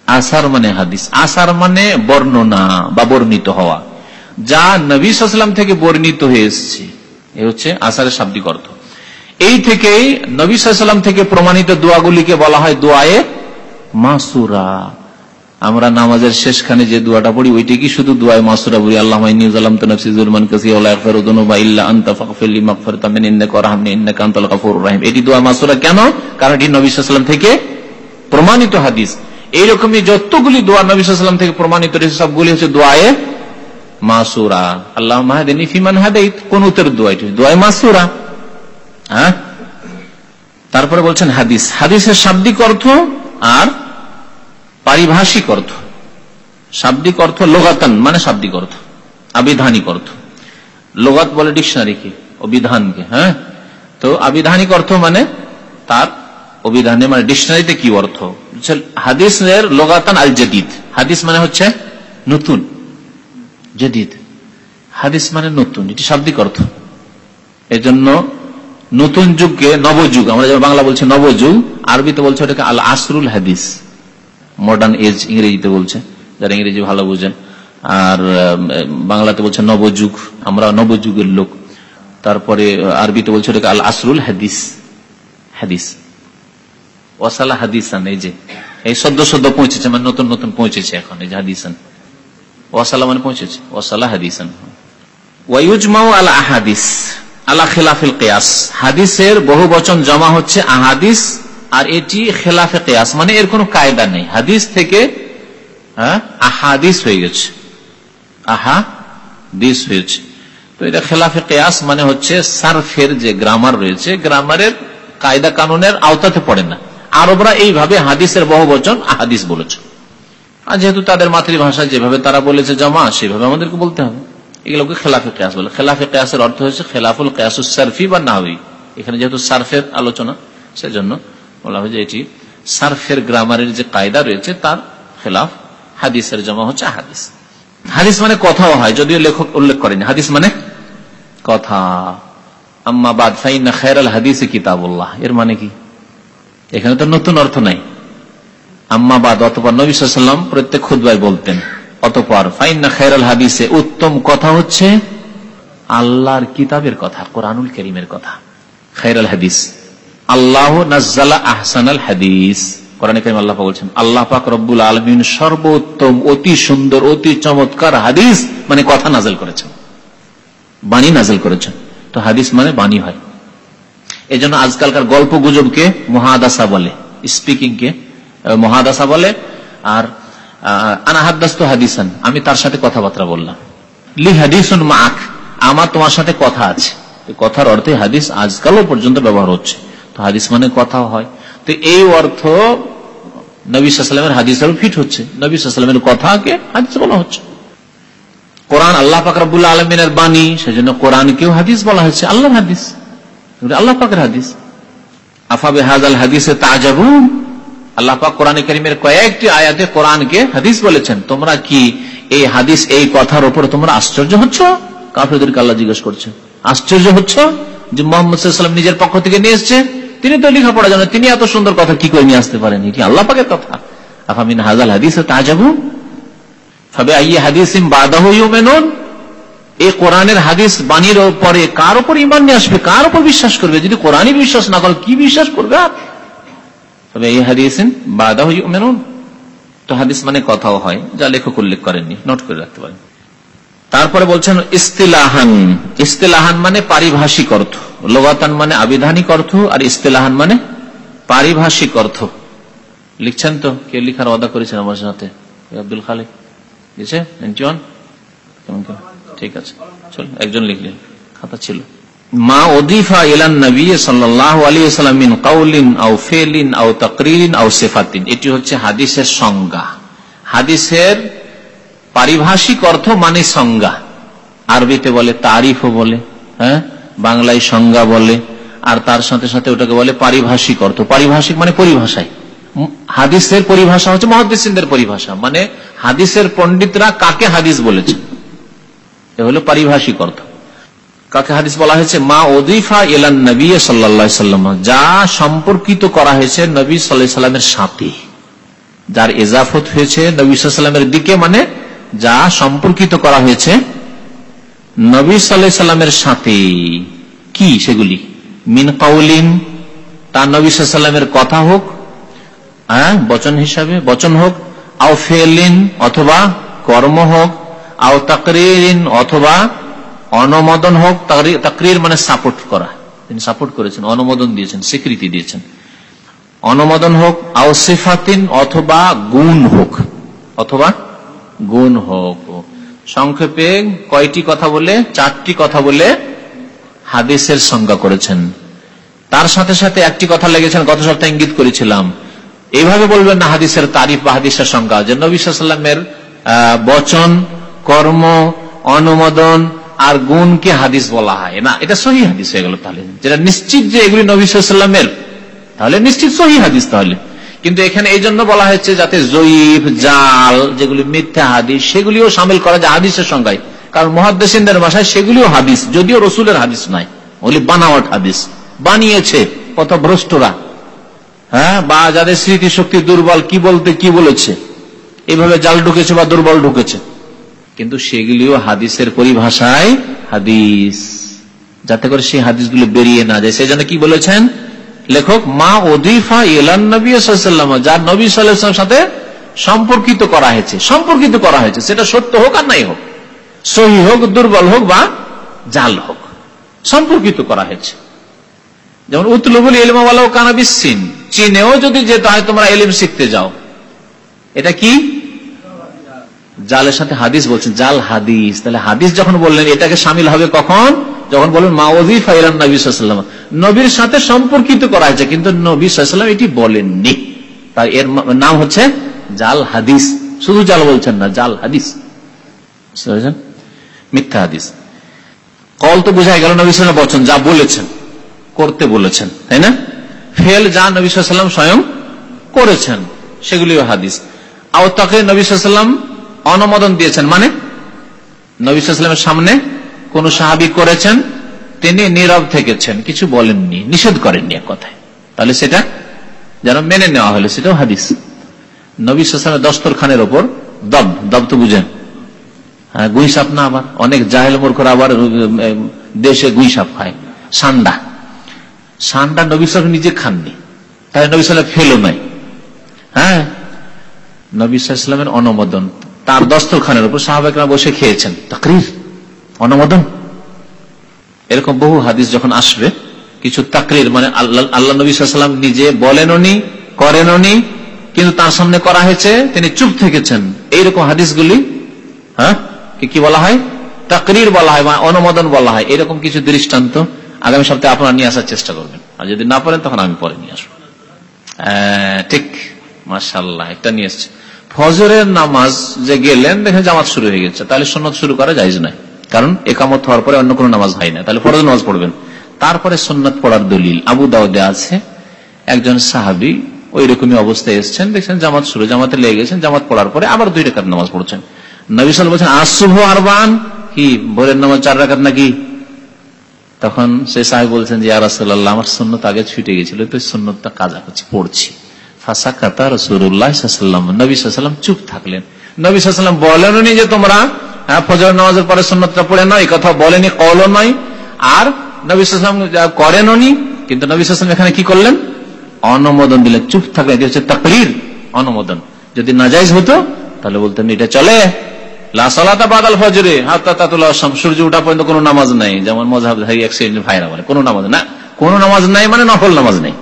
A: আসার মানে হাদিস। আসার মানে বর্ণনা বা বর্ণিত হওয়া। যা নবী সাল্লাম থেকে বর্ণিত হয়ে এসছে। এ হচ্ছে আসারের শাব্দিক অর্থ। এই থেকেই নবী সাল্লাম থেকে প্রমাণিত দোয়াগুলিকে বলা হয় দোয়ায়ে মাসুরা আমরা নামাজের শেষখানে যে দোয়াটা পড়ি ওইটা কি শুধু দোয়ায় মাসুরা বলি। আল্লাহ এটি দোয়া মাসুরা কেন? কারণ এটি নবী সাল্লাম থেকে প্রমাণিত হাদিস। এইরকমই যতগুলি দোয়া নবী সাল্লাম থেকে প্রমাণিত রয়েছে, সবগুলি হচ্ছে দোয়ায়ে মাসুরা। আল্লাহ মাহাদিনী ফিমান হাদাইত, কোন উত্তর দোয়াইটি দোয়াই মাসুরা। হ্যাঁ? তারপরে বলছেন হাদিস। হাদিসের শাব্দিক অর্থ আর পারিভাষিক অর্থ। শাব্দিক অর্থ লোগাতান মানে শাব্দিক অর্থ। আবিধানিক অর্থ। লোগাত বলে ডিকশনারিকে অবিধানকে হ্যাঁ? তো আবিধানিক অর্থ মানে তার অভিধানে মানে ডিকশনারিতে কি অর্থ? হাদিসের লোগাতান আল জদিদ। হাদিস মানে হচ্ছে নতুন। জদিদ। হাদিস মানে নতুন, এটি শাব্দিক অর্থ। এজন্য নতুন যুগকে নবযুগ, আমরা যেমন বাংলা বলছি নবযুগ, আরবিতে বলছে ওটাকে আল আসরুল হাদিস। মডার্ন এজ ইংরেজিতে বলছে, যারা ইংরেজি ভালো বুঝেন। আর বাংলাতে বলছে নবযুগ, আমরা নবযুগের লোক। তারপরে আরবিতে বলছে ওটাকে আল আসরুল হাদিস হাদিস। ওয়াসালা হাদিসান, এই যে, এই সদ্য সদ্য পৌঁছেছে মানে নতুন নতুন পৌঁছেছে এখন, এই যে হাদিসান। ওয়াসালা মানে পৌঁছেছে, ওয়াসালা হাদিসান। ওয়াইজমাউ আল আহাদিস, আলা খেলাফিল কেয়াস। হাদিসের বহু বচন জমা হচ্ছে আহাদিস আর এটি খেলাফে কেয়াস মানে এর কোনো কায়দা নেই। হাদিস থেকে আহাদিস হয়ে গেছে। আহা দিস হয়েছে। তো এটা খেলাফে কেয়াস মানে হচ্ছে সার্ফের যে গ্রামার রয়েছে গ্রামারের কায়দা কানুনের আওতাতে পড়ে না। আরবরা এইভাবে হাদিসের বহু বচন আহাদিস বলেছে। আর যেহেতু তাদের মাতৃভাষা, যেভাবে তারা বলেছে, জমা, সেভাবে আমাদেরকে বলতে হবে। এগুলোকে খেলাফে কেয়াস বলে। খেলাফে কেয়াসের অর্থ হচ্ছে খেলাফুল কেয়াসুল সার্ফি বা নাহবি এখানে যেহেতু সার্ফের আলোচনা, সেজন্য বলা হয় যে এটি সার্ফের গ্রামারের যে কায়দা রয়েছে, তার খেলাফ হাদিসের জমা হচ্ছে হাদিস। হাদিস মানে কথাও হয়, যদিও লেখক উল্লেখ করেনি। হাদিস মানে কথা। আম্মা বাদ ফাইনা খেরাল হাদিসে কিতাবুল্লাহ। এর মানে কি? এখানে তো নতুন অর্থ নাই। আম্মা বাদ অথবা নবী সাল্লাম প্রত্যেক খুদ্ায় বলতেন, অতপর ফাইনা খেরাল হাদিসে উত্তম কথা হচ্ছে আল্লাহর কিতাবের কথা, কোরআনুল করিমের কথা খেরাল হাদিস। আল্লাহ নাজ্জালা আহসানাল হাদিস। হাদিস নাজেল নাজেল তো হাদিস মানে আজকালকার গল্প গুজবকে মহাদাসা বলে স্পিকিং কে মহাদাসা বলে, আর আনাহাদ্দাস্ত হাদিসান, আমি তার সাথে কথাবার্তা বললাম। লি হাদিসুন মাখ আমার তোমার সাথে কথা আছে। কথার অর্থে হাদিস আজকালও পর্যন্ত ব্যবহার হচ্ছে। তো হাদিস মানে কথা হয়। তো এই অর্থ নবী সাল্লামের হাদিসের ফিট হচ্ছে। নবী সাল্লামের কথাকে হাদিস বলা হচ্ছে। কোরআন আল্লাহ পাকরাবুল্লাহ আলমিনের বাণী, সেজন্য কোরআনকেও হাদিস বলা হচ্ছে আল্লাহ হাদিস। আল্লাহ পাকের হাদিস। আফাবে হাজাল হাদিসে তাজাবুন। আল্লাহ পাক কোরআন করিমের কয়েকটি আয়াতে কোরআনকে হাদিস বলেছেন। তোমরা কি এই হাদিস, এই কথার উপর তোমরা আশ্চর্য হচ্ছ? কাফেরদেরকে আল্লাহ জিজ্ঞেস করছে। আশ্চর্য হচ্ছ? যে মোহাম্মদ নিজের পক্ষ থেকে নিয়ে এসছে তিনি তো লেখাপড়া জানেন তিনি এত সুন্দর কথা কি করে নিয়ে আসতে পারেন? এটি আল্লাহ পাকের কথা। আফামিন হাজাল হাদিস তাজাবু? ভাবে আইয়ে হাদিস বাদাহ মেনুন এই কোরআনের হাদিস বাণীর পরে কার উপর ইমান নিয়ে আসবে? কার উপর বিশ্বাস করবে? যদি কোরআনই বিশ্বাস না করে, কি বিশ্বাস করবে আর? তবে এই হাদিস বাদাহ মেনুন তো হাদিস মানে কথাও হয়, যা লেখক উল্লেখ করেননি। নোট করে রাখতে পারেন। তারপরে বলছেন ইস্তেলাহান। ইস্তেলাহান মানে পারিভাষিক অর্থ লোগাতান মানে আবিধানিক অর্থ আর ইস্তেলাহান মানে পারিভাষিক অর্থ লিখছেন তো? কে লিখার অদা করেছেন আমার সাথে? আব্দুল খালেক। লিখছে? ঠিক আছে। চল, একজন লিখলেন খাতা ছিল। মা ওদিফা ইলান নবী সাল্লাহ আলী সাল্লামিন কাউলিন আউ ফেলিন আউ তকরিন আউ সেফাতিন। এটি হচ্ছে হাদিসের সংজ্ঞা। হাদিসের পারিভাষিক অর্থ মানে সংজ্ঞা। আরবিতে বলে তারিফও বলে হ্যাঁ? বাংলায় সংজ্ঞা বলে, আর তার সাথে সাথে ওটাকে বলে পারিভাষিক অর্থ। পারিভাষিক মানে পরিভাষায়। হাদিসের পরিভাষা হচ্ছে মহাদিসদের পরিভাষা। মানে হাদিসের পণ্ডিতরা কাকে হাদিস বলেছে এ হলো পারিভাষিক অর্থ। কাকে হাদিস বলা হয়েছে? মা ওদিফা এলান নবী সাল্লা সাল্লাম। যা সম্পর্কিত করা হয়েছে নবী সাল্লাহ সাল্লামের সাথে। যার এজাফত হয়েছে নবী সাল্লামের দিকে মানে যা সম্পর্কিত করা হয়েছে নবী সাল্লামের সাথে। কি সেগুলি? মিন কাউলিন, তা নবী সাল্লামের কথা হোক হ্যাঁ বচন হিসাবে বচন হোক, আও ফেলিন অথবা কর্ম হোক, আও তাকরিন অথবা অনুমোদন হোক তাকরির মানে সাপোর্ট করা। তিনি সাপোর্ট করেছেন, অনুমোদন দিয়েছেন, স্বীকৃতি দিয়েছেন। অনুমোদন হোক, আও সিফাতিন অথবা গুণ হোক, অথবা গুণ হোক। সংক্ষেপে কয়টি কথা বলে, চারটি কথা বলে হাদিসের সংজ্ঞা করেছেন। তার সাথে সাথে একটি কথা লেগেছেন গত সপ্তাহে ইঙ্গিত করেছিলাম। এইভাবে বলবেন না হাদিসের তারিফ বা হাদিসের সংজ্ঞা। যে নবী সাল্লামের বচন, কর্ম, অনুমোদন আর গুণকে হাদিস বলা হয়। না, এটা সহি হাদিস হয়ে গেল তাহলে। যেটা নিশ্চিত যে এগুলি নবী সাল্লামের তাহলে নিশ্চিত সহি হাদিস তাহলে। কিন্তু এখানে এই জন্য বলা হয়েছে যাতে জয়ীফ জাল, যেগুলি মিথ্যা হাদিস, সেগুলিও সামিল করা যায় হাদিসের সংজ্ঞায়। কারণ মহাদ্দেশিনদের ভাষায় সেগুলিও হাদিস, যদিও রসুলের হাদিস নাই ওগুলি বানাওয়াট হাদিস। বানিয়েছে কত ভ্রষ্টরা হ্যাঁ বা যাদের স্মৃতি শক্তি দুর্বল, কি বলতে, কি বলেছে? এইভাবে জাল ঢুকেছে বা দুর্বল ঢুকেছে। কিন্তু সেগুলিও হাদিসের পরিভাষায় হাদিস। যাতে করে সেই হাদিসগুলো বেরিয়ে না যায়। সেই জন্য কি বলেছেন? লেখক, মা ওদিফা ইলান নবী সাল্লাম যার নবী সাল্লাম সাথে সম্পর্কিত করা হয়েছে। সম্পর্কিত করা হয়েছে। সেটা সত্য হোক আর নাই হোক। সহি হোক, দুর্বল হোক বা জাল হোক। সম্পর্কিত করা হয়েছে। যেমন, উতলুবুল ইলমাওয়ালাও কানাবিস চীন চীনেও যদি যেতে হয় তোমরা এলিম শিখতে যাও। এটা কি? জালের সাথে হাদিস বলছেন জাল হাদিস। তাহলে হাদিস যখন বললেন, এটাকে সামিল হবে কখন? যখন বলবেন মাওজি ফাইলান নবী সাল্লাম নবীর সাথে সম্পর্কিত করা হয়েছে, কিন্তু নবী সাল্লাম এটি বলেননি। তাই এর নাম হচ্ছে জাল হাদিস। শুধু জাল বলছেন না, জাল হাদিস। মিথ্যা হাদিস। কল তো বোঝা গেল, নবী সাল্লাম বলছেন যা বলেছেন, করতে বলেছেন, তাই না? ফেল যা নবী সাল্লাম স্বয়ং করেছেন, সেগুলিও হাদিস। আর তাকে নবী সাল্লাম অনুমোদন দিয়েছেন মানে নবী সাল্লামের সামনে কোন সাহাবি করেছেন, তিনি নীরব থেকেছেন, কিছু বলেননি, নিষেধ করেননি এক কথায়। তাহলে সেটা যেন মেনে নেওয়া হলো, সেটাও হাদিস। নবী সালামের দস্তরখানের ওপর দব দব তো বুঝেন। হ্যাঁ গুই সাপ না আবার? অনেক জাহেল মূর্খরা আবার দেশে গুই সাপ খায়। সান্ডা। সান্ডা নবী সাহেব নিজে খাননি। তাই নবী সাহেব ফেলো নাই। হ্যাঁ? নবী সাল্লামের অনুমোদন, তার দস্তরখানের উপর সাহাবাহিকরা বসে খেয়েছেন। তাকরির। অনুমোদন? এরকম বহু হাদিস যখন আসবে, কিছু তাকরির মানে আল্লাহ আল্লাহ নবী সাল্লাম নিজে বলেননি করেননি কিন্তু তার সামনে করা হয়েছে, তিনি চুপ থেকেছেন। এইরকম হাদিসগুলি হ্যাঁ? কি বলা হয়? তাকরির বলা হয় অনুমোদন বলা হয়। এরকম কিছু দৃষ্টান্ত আগামী সপ্তাহে আপনারা নিয়ে আসার চেষ্টা করবেন। আর যদি না পারেন তখন আমি পরে নিয়ে আসব। ঠিক। মাসাল্লাহ একটা নিয়ে এসছে। ফজরের নামাজ যে গেলেন দেখে জামাত শুরু হয়ে গেছে। তাহলে সন্ন্যত শুরু করা যায় না কারণ একামত হওয়ার পরে অন্য কোনো নামাজ হয় না। তাহলে ফরজ নামাজ পড়বেন। তারপরে সন্ন্যত পড়ার দলিল। আবু দাউদে আছে। একজন সাহাবি ওই রকমই অবস্থায় এসছেন। দেখছেন জামাত শুরু, জামাতে লেগে গেছেন। জামাত পড়ার পরে আবার দুই রেখার নামাজ পড়ছেন। নবিসাল বলছেন আসুভ আরবান? কি, ভোরের নামাজ চার রাখাত নাকি? তখন সে সাহেব বলছেন যে আরাসাল্লাহ আমার সন্ন্যত আগে ছুটে গেছিল তো সন্ন্যতটা কাজা করছি, পড়ছি। ফাঁসা কাতা রসুল্লাহাম নবী সাল্লাম চুপ থাকলেন। নবী সাল্লাম বলেনি যে তোমরা হ্যাঁ, ফজর নামাজের পরে সন্ন্যতটা পড়ে নয় কথা বলেনি কলও নয় আর সাল্লাম করেননি কিন্তু এখানে কি করলেন? অনুমোদন দিলেন চুপ থাকলেন এটি হচ্ছে তাকরির অনুমোদন। যদি নাজাইজ হতো তাহলে বলতেন এটা চলে। সূর্য উঠা পর্যন্ত কোন নামাজ নাই। যেমন মজাহ ভাইরা কোন নামাজ না। কোন নামাজ নাই মানে নফল নামাজ নেই।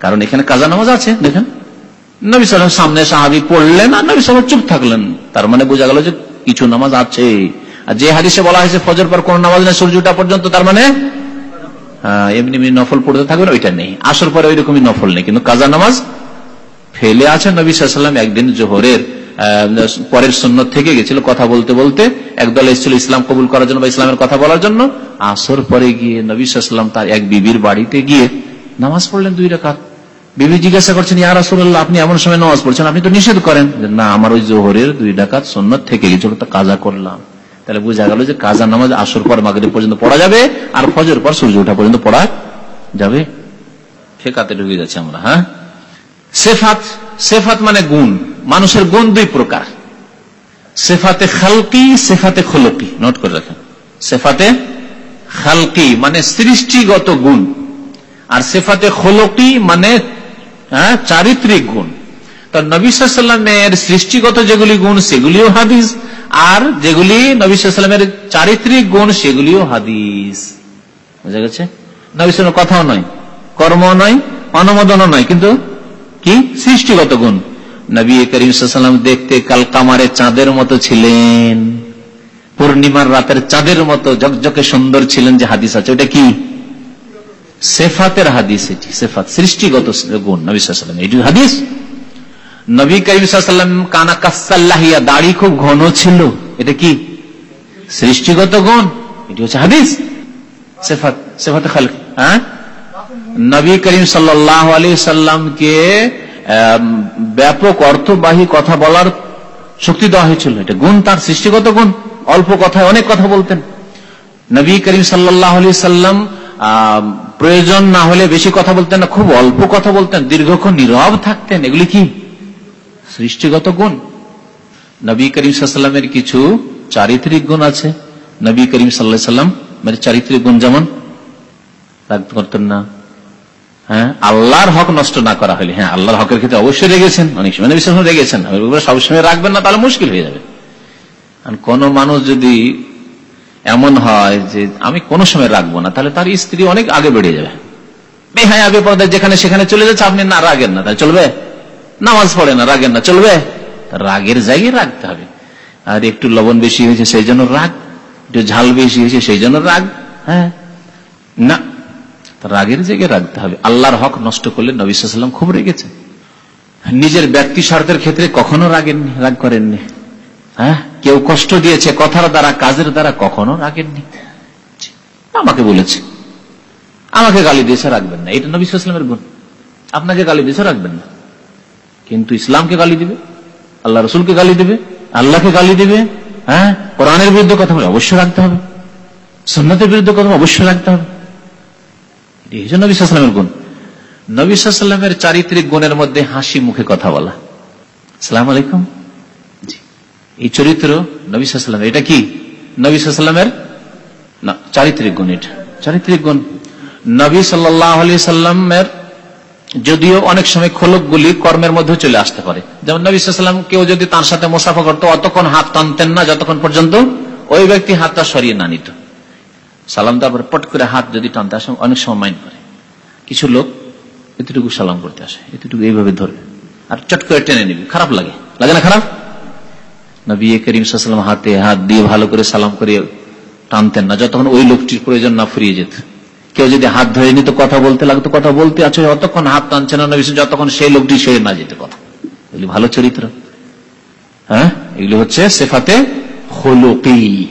A: কারণ এখানে কাজা নামাজ আছে দেখেন। নবী সালাম সামনে সাহাবি পড়লেন আর নবী সালাম চুপ থাকলেন। তার মানে বোঝা গেল যে কিছু নামাজ আছে। আর যে হাদিসে বলা হয়েছে, ফজর পর কোন নামাজ নেই, সূর্য উঠা পর্যন্ত, তার মানে? এমনি এমনি নফল পড়তে থাকবেন, ওইটা নেই। আসর পরে ওই রকমই নফল নেই, কিন্তু কাজা নামাজ ফেলে আছে নবী সাল্লাম একদিন জোহরের পরের সন্ন্যত থেকে গেছিল কথা বলতে বলতে, একদল এসেছিল ইসলাম কবুল করার জন্য বা ইসলামের কথা বলার জন্য। আসর পরে গিয়ে নবী সাল্লাম তার এক বিবির বাড়িতে গিয়ে নামাজ পড়লেন দুই রেখাত বিবি জিজ্ঞাসা করছেন, ইয়া রাসুল্লাহ আপনি এমন সময় নামাজ পড়ছেন? আপনি তো নিষেধ করেন? না, আমার ওই জোহরের দুই ডাকাত সন্ন্যত থেকে গেছিল তো কাজা করলাম। তাহলে বোঝা গেল যে কাজা নামাজ আসর পর মাগরিব পর্যন্ত পড়া যাবে আর ফজর পর সূর্য ওঠা পর্যন্ত পড়া যাবে। ফেকাতে ঢুকে যাচ্ছে আমরা হ্যাঁ? সেফাত সেফাত মানে গুণ। মানুষের গুণ দুই প্রকার। সেফাতে খালকি, সেফাতে খোলকি। নোট করে রাখেন। সেফাতে খালকি মানে সৃষ্টিগত গুণ। আর সেফাতে খোলকি মানে হ্যাঁ, চারিত্রিক গুণ। তো নবিসামের সৃষ্টিগত যেগুলি গুণ সেগুলিও হাদিস। আর যেগুলি নবিসামের চারিত্রিক গুণ সেগুলিও হাদিস। বুঝা গেছে? নবিসের কথাও নয় কর্ম নয় অনুমোদনও নয় কিন্তু কি? সৃষ্টিগত গুণ। নবী করিম দেখতে কাল কামারে চাঁদের মতো ছিলেন। পূর্ণিমার রাতের চাঁদের মতো জকজকে সুন্দর ছিলেন যে হাদিস আছে। ওটা কি? সেফাতের হাদিস এটি, সেফাত, সৃষ্টিগত গুণ, নবী সাল্লাম এটি হাদিস, নবী করিম কানা কাসাল্লাহিয়া দাড়ি খুব ঘন ছিল। এটা কি? সৃষ্টিগত গুণ, এটি হচ্ছে হাদিস। সেফাত, সেফাতে খাল হ্যাঁ? নবী করিম সাল্লাহ আলী সাল্লামকে ব্যাপক অর্থবাহী কথা বলার শক্তি দেওয়া হয়েছিল। এটা গুণ, তার সৃষ্টিগত গুণ। অল্প কথায় অনেক কথা বলতেন। নবী করিম সাল্লাহ আলি সাল্লাম প্রয়োজন না হলে বেশি কথা বলতেন না, খুব অল্প কথা বলতেন, দীর্ঘক্ষণ নীরব থাকতেন। এগুলি কি? সৃষ্টিগত গুণ। নবী করিম সাল্লামের কিছু চারিত্রিক গুণ আছে। নবী করিম সাল্লাহ সাল্লাম মানে চারিত্রিক গুণ যেমন করতেন না। হ্যাঁ আল্লাহর হক নষ্ট না করা হলে হ্যাঁ আল্লাহর হকের ক্ষেত্রে অবশ্যই রেগেছেন, অনেক সময় বিশ্বাস রেগেছেন সবসময় রাখবেন না, তাহলে মুশকিল হয়ে যাবে। কোন মানুষ যদি এমন হয় যে আমি কোন সময় রাখব না, তাহলে তার স্ত্রী অনেক আগে বেড়ে যাবে। হ্যাঁ আগে পর্দায় যেখানে সেখানে চলে যাচ্ছে, আপনি না রাগেন না তাই চলবে? নামাজ পড়ে না, রাগেন না, চলবে? রাগের জায়গায় রাখতে হবে। আর একটু লবণ বেশি হয়েছে, সেই জন্য রাগ। একটু ঝাল বেশি হয়েছে, সেই জন্য রাগ হ্যাঁ? না রাগের জায়গায় রাখতে হবে। আল্লাহর হক নষ্ট করলে নবিসাম খুব রেগেছে নিজের ব্যক্তি স্বার্থের ক্ষেত্রে কখনো রাগেননি, রাগ করেননি। হ্যাঁ? কেউ কষ্ট দিয়েছে কথার দ্বারা, কাজের দ্বারা কখনো রাখেননি আমাকে বলেছে। আমাকে গালি দিয়েছে, রাখবেন না। এটা নবী ইসলামের গুণ। আপনাকে গালি দিয়েছে, রাখবেন না। কিন্তু ইসলামকে গালি দিবে, আল্লাহ রসুলকে গালি দিবে, আল্লাহকে গালি দিবে হ্যাঁ? কোরআনের বিরুদ্ধে কথা বলে অবশ্যই রাখতে হবে। সন্ন্যতের বিরুদ্ধে কথা অবশ্যই রাখতে হবে। এই জন্য নবিসামের গুণ। নবিসামের চারিত্রিক গুণের মধ্যে হাসি মুখে কথা বলা। সালাম আলাইকুম। এই চরিত্র নবিসাম এটা কি? নবিসামের চারিত্রিক গুণ এটা। চারিত্রিক গুণ। নবী সাল্লামের যদিও অনেক সময় খোলকগুলি কর্মের মধ্যে চলে আসতে পারে। যেমন নবী সাল্লাম কেউ যদি তার সাথে মোসাফা করতো, অতক্ষণ হাত টানতেন না, যতক্ষণ পর্যন্ত ওই ব্যক্তি হাতটা সরিয়ে না নিত। সালাম তারপরে পট করে হাত যদি টানতে আসে, অনেক সময় মাইন্ড করে। কিছু লোক এতটুকু সালাম করতে আসে, এতটুকু এইভাবে ধরবে। আর চট করে টেনে নিবে। খারাপ লাগে। লাগে না খারাপ? নবী করিম সাল্লাম হাতে হাত দিয়ে ভালো করে সালাম করে টানতেন না। যতক্ষণ ওই লোকটির প্রয়োজন না ফুরিয়ে যেত। কেউ যদি হাত ধরে নিত কথা বলতে লাগতো, কথা বলতে আছে অতক্ষণ হাত টানছে না নবী, যতক্ষণ সেই লোকটি সেরে না যেতে কথা। এগুলি ভালো চরিত্র। হ্যাঁ? এগুলি হচ্ছে সেফাতে হলুকি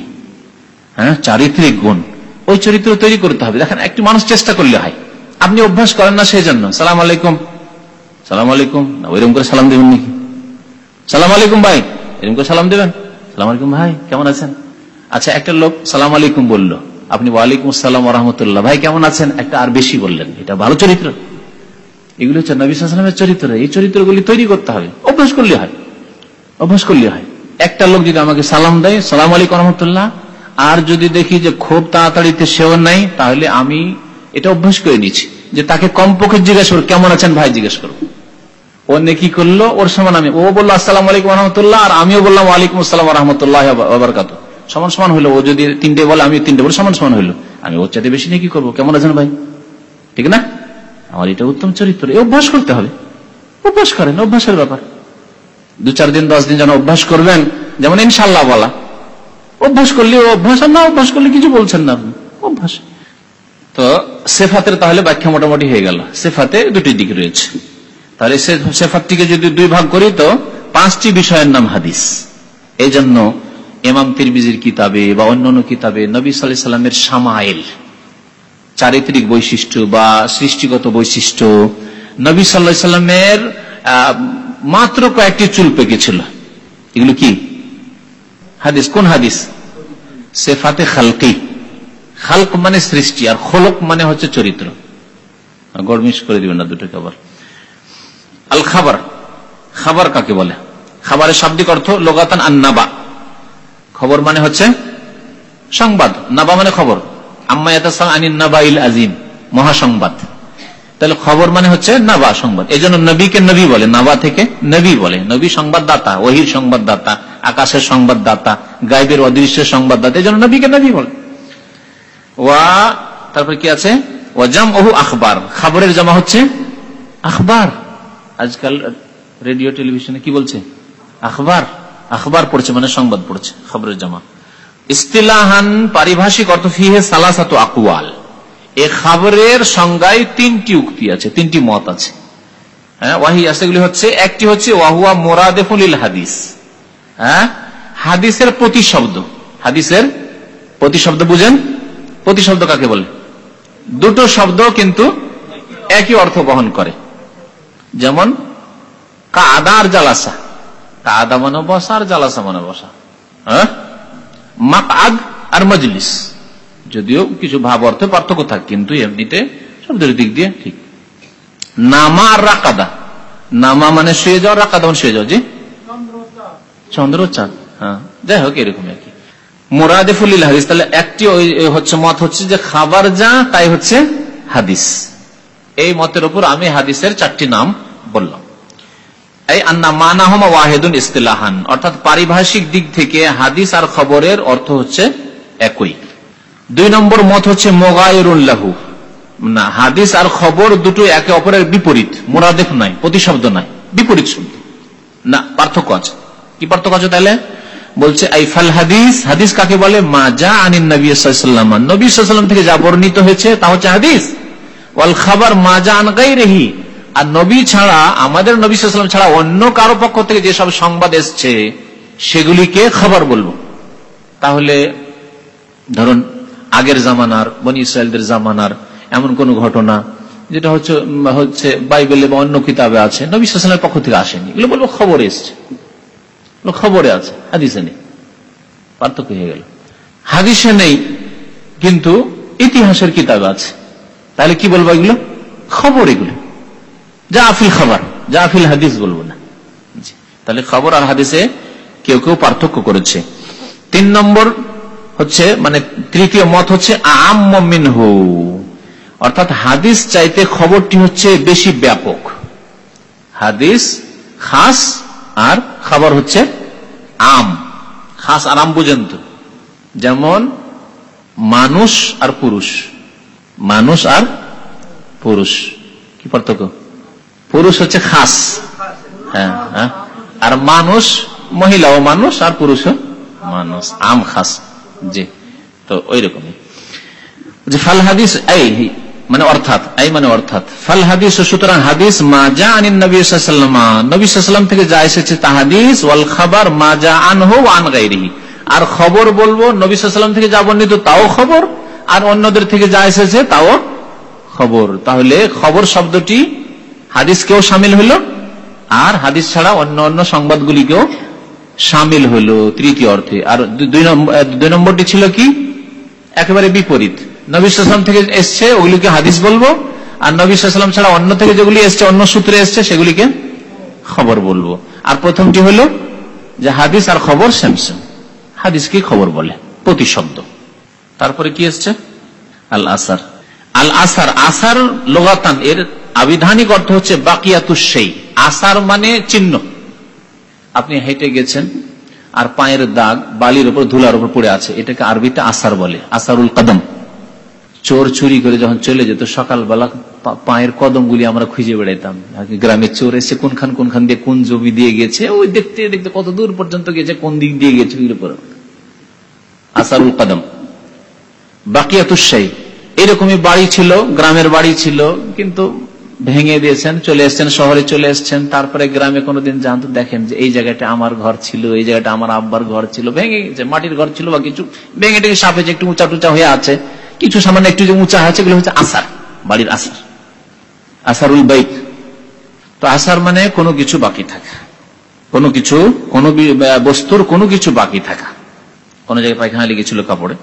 A: হ্যাঁ? চারিত্রিক গুণ। ওই চরিত্র তৈরি করতে হবে। দেখেন, একটি মানুষ চেষ্টা করলে হয়। আপনি অভ্যাস করেন না সেই জন্য সালাম আলাইকুম। সালাম আলাইকুম। ওইরকম করে সালাম দেবেন নাকি? সালাম আলাইকুম, ভাই। এরকম করে সালাম দেবেন? সালাম আলাইকুম ভাই, কেমন আছেন? আচ্ছা একটা লোক সালাম আলাইকুম বলল। আপনি ওয়ালাইকুম আসসালাম রহমতুল্লাহ। ভাই, কেমন আছেন? একটা আর বেশি বললেন। এটা ভালো চরিত্র। এগুলো হচ্ছে নবী সালামের চরিত্র। এই চরিত্রগুলি তৈরি করতে হবে। অভ্যাস করলে হয়। অভ্যাস করলে হয়। একটা লোক যদি আমাকে সালাম দেয়, সালাম আলাইকুম রহমতুল্লাহ, আর যদি দেখি যে খুব তাড়াতাড়িতে সেও নাই, তাহলে আমি এটা অভ্যাস করে নিচ্ছি। যে তাকে কমপক্ষে জিজ্ঞেস করব কেমন আছেন ভাই, জিজ্ঞেস করব ও নেকি করল, ওর সমান আমি। ও বলল, আসসালাম আলাইকুম রহমতুল্লাহ আর আমিও বললাম, ওয়ালাইকুম আসসালাম রহমতুল্লাহ বাবরকাত সমান সমান হলো ও যদি তিনটে বলে আমি তিনটে বলে, সমান সমান হইল। আমি ওর চাইতে বেশি নেকি করব, কেমন আছেন ভাই? ঠিক না? আমার এটা উত্তম চরিত্র অভ্যাস করতে হবে। অভ্যাস করেন, অভ্যাসের ব্যাপার। দু চার দিন, দশ দিন যেন অভ্যাস করবেন, যেমন ইনশাল্লাহ বলা। অভ্যাস করলে অভ্যাস, আর না অভ্যাস করলে কিছু বলছেন না আপনি। অভ্যাস। তো সেফাতের তাহলে ব্যাখ্যা মোটামুটি হয়ে গেল। সেফাতে দুটি দিক রয়েছে। তাহলে সেফাতটিকে যদি দুই ভাগ করি তো পাঁচটি বিষয়ের নাম হাদিস। এই জন্য এমাম তিরবিজির কিতাবে বা অন্য অন্যান্য কিতাবে নবী সাল্লাহ সাল্লামের সামাইল চারিত্রিক বৈশিষ্ট্য বা সৃষ্টিগত বৈশিষ্ট্য নবী সাল্লাহ সাল্লামের মাত্র কয়েকটি চুল পেকেছিল। এগুলো কি? হাদিস। কোন হাদিস? সেফাতে খালকি। খালক মানে সৃষ্টি আর খোলক মানে হচ্ছে চরিত্র। গরমিশ করে দিবেন না দুটোকে আবার আল খাবার খাবার কাকে বলে? খাবারের শাব্দিক অর্থ লোগাতান আন্নাবা। খবর মানে হচ্ছে সংবাদ। নাবা মানে খবর। আম্মা নাবাইল আজিম মহাসংবাদ। তাহলে খবর মানে হচ্ছে নাবা সংবাদ। এই জন্য নবীকে নবী বলে, নাবা থেকে নবী বলে। নবী সংবাদদাতা, ওহির সংবাদদাতা, আকাশের সংবাদদাতা গাইবের অদৃশ্যের সংবাদদাতা এই জন্য নবীকে নবী বলে। ওয়া, তারপর কি আছে? ওয়াজাম ওহু আখবার। খবরের জমা হচ্ছে আখবার। আজকাল রেডিও, টেলিভিশনে কি বলছে? আখবার আখবার পড়ছে মানে সংবাদ পড়ছে, খবরের জামা। ইস্তিলাহান পারিভাষিক অর্থ ফিহে সালাসাত আকুয়াল এ খবরের সংজ্ঞায় তিনটি উক্তি আছে, তিনটি মত আছে। হ্যাঁ ওয়াহি সেগুলি হচ্ছে, একটি হচ্ছে, ওয়াহুয়া মোরাদেফুল হাদিস। হ্যাঁ হাদিসের প্রতিশব্দ। হাদিসের প্রতিশব্দ বুঝেন? প্রতিশব্দ কাকে বলে? দুটো শব্দ কিন্তু একই অর্থ বহন করে। যেমন কাদা আর জালাসা কাদা মানে বসা আর জালাসা মানে বসা। হ্যাঁ? মাকাদ আর মজলিস। যদিও কিছু ভাব অর্থে পার্থক্য থাকে, কিন্তু এমনিতে শব্দের দিক দিয়ে ঠিক। নামা আর রাকাদা। নামা মানে শুয়ে যাওয়া, রাকাদা মানে শুয়ে যাওয়া, জি? চন্দ্র চাঁদ হ্যাঁ যাই হোক এরকম আর কি। মোরাদেফুল হাদিস। তাহলে একটি হচ্ছে মত হচ্ছে যে খাবার যা, তাই হচ্ছে হাদিস। এই মতের উপর আমি হাদিসের চারটি নাম বললাম। এই আন্না মানাহমা ওয়াহেদুন ইস্তেলাহান। অর্থাৎ পারিভাষিক দিক থেকে হাদিস আর খবরের অর্থ হচ্ছে একই। দুই নম্বর মত হচ্ছে মোগায়রুল্লাহু না, হাদিস আর খবর দুটো একে অপরের বিপরীত। মোরাদেফ নাই, প্রতিশব্দ নাই, বিপরীত শব্দ। না, পার্থক্য আছে। কি পার্থক্য আছে তাহলে? বলছে আইফাল হাদিস। হাদিস কাকে বলে? মা যা আনিন নবী সাল্লাম নবী সাল্লাম থেকে যা বর্ণিত হয়েছে তা হচ্ছে হাদিস। ওয়াল খাবার মা যা আন গাই রেহি আর নবী ছাড়া, আমাদের নবী সাল্লাম ছাড়া অন্য কারও পক্ষ থেকে যেসব সংবাদ এসছে, সেগুলিকে খবর বলব। তাহলে, ধরুন, আগের জামানার, বনি ইসরায়েলদের জামানার এমন কোন ঘটনা, যেটা হচ্ছে হচ্ছে বাইবেলে বা অন্য কিতাবে আছে, নবী সাল্লামের পক্ষ থেকে আসেনি। এগুলো বলব খবর এসছে। খবরে আছে, হাদিসে নেই। পার্থক্য হয়ে গেল। হাদিসে নেই, কিন্তু ইতিহাসের কিতাব আছে। তাহলে কি বলব এগুলো? খবর এগুলো। যা আফিল খবর হাদিস বলব না। তাহলে খবর আর হাদিসে কেউ কেউ পার্থক্য করেছে। তিন নম্বর হচ্ছে মানে তৃতীয় মত হচ্ছে অর্থাৎ হাদিস চাইতে খবরটি হচ্ছে বেশি ব্যাপক। হাদিস খাস আর খাবার হচ্ছে আম। খাস আর আম বুঝেন তো যেমন, মানুষ আর পুরুষ। মানুষ আর পুরুষ। কি পার্থক্য? পুরুষ হচ্ছে খাস। হ্যাঁ হ্যাঁ। আর মানুষ, মহিলাও মানুষ, আর পুরুষও মানুষ। আম খাস। জি, তো ওই রকমই যে ফাল হাদিস, এই মানে অর্থাৎ, এই মানে অর্থাৎ, ফাল হাদিস, সুতরাং হাদিস, মা যা আনিন নবী সাল্লামা নবী সাল্লাম থেকে যা এসেছে তা হাদিস, ওয়াল খাবার মা যা আন গাইরিহি আর খবর বলব, নবী সাল্লাম থেকে যা বর্ণিত তাও খবর, আর অন্যদের থেকে যা এসেছে তাও খবর। তাহলে খবর শব্দটি হাদিস কেউ সামিল হলো? আর হাদিস ছাড়া অন্য অন্য সংবাদগুলিকেও সামিল হলো, তৃতীয় অর্থে। আর দুই নম্বরটি ছিল কি? একেবারে বিপরীত। নবীলাম থেকে এসছে, ওগুলিকে হাদিস বলব, আর নবীলাম ছাড়া অন্য থেকে যেগুলি এসছে, অন্য সূত্রে এসছে, সেগুলিকে খবর বলব। আর প্রথমটি হলো যে হাদিস আর খবর স্যামসেম হাদিসকে খবর বলে প্রতি শব্দ তারপরে কি এসছে? আল আসার আল আসার আসার লোগাতান, এর আবিধানিক অর্থ হচ্ছে বাকিয়াতুসেই আসার মানে চিহ্ন। আপনি হেঁটে গেছেন, আর পায়ের দাগ বালির উপর, ধুলার উপর পড়ে আছে। এটাকে আরবিতে আসার বলে, আসারুল কদম। চোর চুরি করে যখন চলে যেত, সকালবেলা পায়ের কদমগুলি আমরা খুঁজে বেড়াইতাম। গ্রামের চোর এসে কোনখান কোনখান দিয়ে কোন জমি দিয়ে গেছে, ওই দেখতে দেখতে কত দূর পর্যন্ত গেছে, কোন দিক দিয়ে গেছে উপর। আসারুল কদম। বাকিয়াতুসাই এরকমই বাড়ি ছিল, গ্রামের বাড়ি ছিল, কিন্তু ভেঙে দিয়েছেন, চলে এসছেন, শহরে চলে এসছেন, তারপরে গ্রামে কোনোদিন জানতো দেখেন যে এই জায়গাটা আমার ঘর ছিল, এই জায়গাটা আমার আব্বার ঘর ছিল, ভেঙে গেছে, মাটির ঘর ছিল বা কিছু, ভেঙে টেঙে সাপে যে একটু উঁচা টুচা হয়ে আছে, কিছু সামান্য একটু যে উঁচা আছে এগুলো হচ্ছে আসার, বাড়ির আসার, আসারুল বাইক তো আসার মানে কোনো কিছু বাকি থাকা, কোনো কিছু, কোনো বস্তুর কোনো কিছু বাকি থাকা। কোনো জায়গায় পায়খানা লেগেছিল কাপড়ে,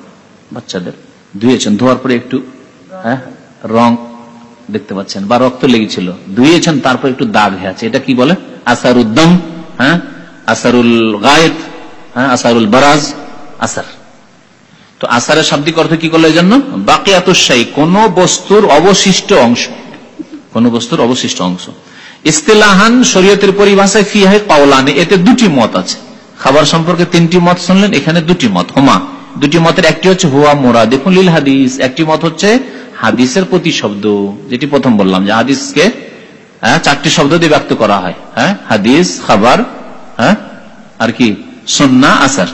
A: বাচ্চাদের। ধুয়েছেন, ধোয়ার পরে একটু হ্যাঁ রং দেখতে পাচ্ছেন, বা রক্ত লেগেছিল, ধুয়েছেন, তারপর একটু দাগ হয়ে আছে, এটা কি বলে? আসার উদ্দম হ্যাঁ আসারুল গায়েব হ্যাঁ আসারুল বারাজ, আসার। তো আসারের শাব্দিক অর্থ কি করল এই জন্য বাকিয়াতুসাই কোন বস্তুর অবশিষ্ট অংশ, কোন বস্তুর অবশিষ্ট অংশ। ইস্তেলাহান শরীয়তের পরিভাষায় ফি হয় কাওলানে, এতে দুটি মত আছে। খাবার সম্পর্কে তিনটি মত শুনলেন, এখানে দুটি মত, হোমা। দুটি মতের একটি হচ্ছে হুয়া মোরা দেখুন লীল হাদিস, একটি মত হচ্ছে হাদিসের প্রতি শব্দ যেটি প্রথম বললাম যে হাদিসকে হ্যাঁ চারটি শব্দ দিয়ে ব্যক্ত করা হয় হ্যাঁ হাদিস, খাবার হ্যাঁ আর কি, সন্না, আসার।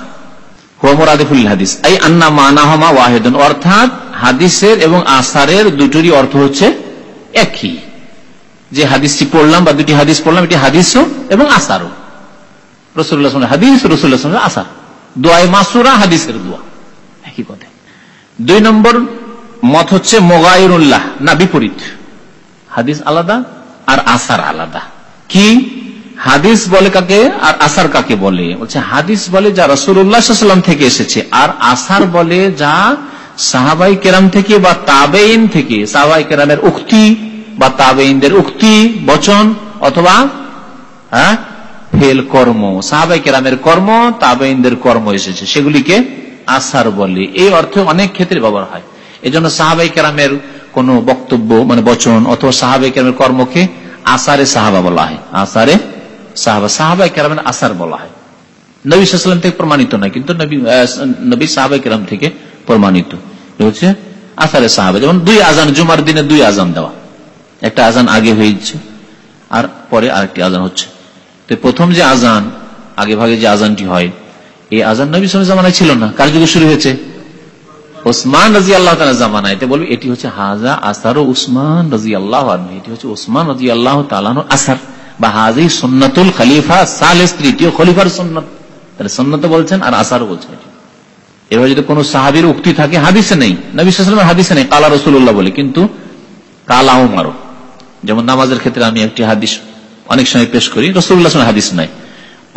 A: অর্থাৎ হাদিসের এবং আসারের দুটোরই অর্থ হচ্ছে একই। যে হাদিসটি পড়লাম বা দুটি হাদিস পড়লাম এবং হাদিস আসার। মাসুরা, হাদিসের দোয়া। কথা দুই নম্বর মত হচ্ছে মোগাইরুল্লাহ, না বিপরীত। হাদিস আলাদা আর আসার আলাদা। কি? হাদিস বলে কাকে আর আসার কাকে বলে? বলছে, হাদিস বলে যা রসুল্লাহাম থেকে এসেছে, আর আসার বলে যা সাহাবাই কেরাম থেকে বা তাবেইন থেকে। সাহাবাই কেরামের উক্তি বা তাবেইনদের উক্তি, বচন অথবা হ্যাঁ ফেল কর্ম। সাহাবাই কেরামের কর্ম তাবেইনদের কর্ম এসেছে। সেগুলিকে আসার বলে। এই অর্থে অনেক ক্ষেত্রে ব্যবহার হয়। এই জন্য সাহাবাই কেরামের কোন বক্তব্য মানে বচন, অথবা সাহাবাই কেরামের কর্মকে আসারে সাহাবা বলা হয়। আসারে সাহাবা, সাহাবাই কেরামের আসার বলা হয়। নবী সাল্লাম থেকে প্রমাণিত নয়, কিন্তু নবী সাহাবাই কেরাম থেকে প্রমাণিত। হচ্ছে আসারে সাহাবা। যেমন দুই আজান, জুমার দিনে দুই আজান দেওয়া। একটা আজান আগে হয়েছে, আর পরে আরেকটি আজান হচ্ছে। তো প্রথম যে আজান, আগে ভাগে যে আজানটি হয় এই আজান নবী জামানায় ছিল না। কার যুগে শুরু হয়েছে? ওসমান রাজি আল্লাহ জামানা এতে বলবে, এটি হচ্ছে হাজা আসার উসমান রাজি আল্লাহ এটি হচ্ছে ওসমান রাজি আল্লাহ আসার। বা হাজি সন্ন্যতুল খালিফা, সালেস তৃতীয় খলিফার সন্ন্যত সন্ন্যত বলছেন আর আসারও বলছেন এবার যদি কোন সাহাবির উক্তি থাকে, হাদিসে নেই। নবী হাদিসে নেই। কালা রসুল্লাহ বলে, কিন্তু কালা উমারও। যেমন নামাজের ক্ষেত্রে আমি একটি হাদিস অনেক সময় পেশ করি রসুল্লাহ হাদিস নাই।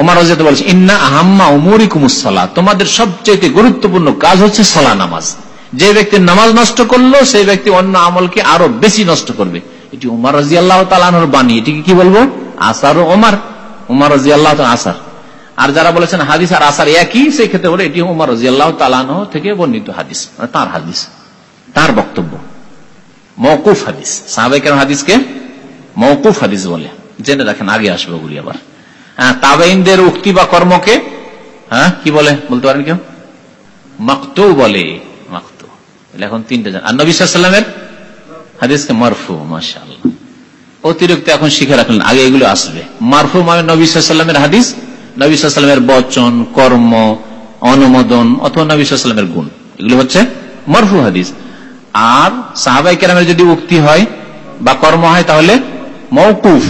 A: ওমার রাজিয়াত বলছে, ইন্না আহাম্মা উমরিকুমুসাল্লাহ তোমাদের সবচেয়ে গুরুত্বপূর্ণ কাজ হচ্ছে সালা নামাজ। যে ব্যক্তি নামাজ নষ্ট করল, সেই ব্যক্তি অন্য আমলকে আরও বেশি নষ্ট করবে। এটি উমার রাজি আল্লাহ তালানোর বাণী। এটিকে কি বলব? আসার ও ওমার। উমার রাজি আল্লাহ আসার। আর যারা বলেছেন হাদিস আর আসার একই, সেই ক্ষেত্রে বলে এটি উমার রাজি আল্লাহ তালানো থেকে বর্ণিত হাদিস মানে তার হাদিস, তার বক্তব্য। মৌকুফ হাদিস। সাহাবাইকার হাদিসকে মৌকুফ হাদিস বলে। জেনে রাখেন, আগে আসবে ওগুলি আবার। হ্যাঁ তাবেইনদের উক্তি বা কর্মকে হ্যাঁ কি বলে? বলতে পারেন কেউ? মাকতু বলে, মাকতু। এখন তিনটে জান। আর নবী হাদিসকে মারফু, মাশাআল্লাহ। অতিরিক্ত এখন শিখে রাখলেন, আগে এগুলো আসবে। মারফু মানে নবী সাল্লামের হাদিস, নবী সাল্লামের বচন, কর্ম, অনুমোদন অথবা নবী সাল্লামের গুণ। এগুলো হচ্ছে মারফু হাদিস। আর সাহাবাই কেরামের যদি উক্তি হয় বা কর্ম হয় তাহলে মৌকুফ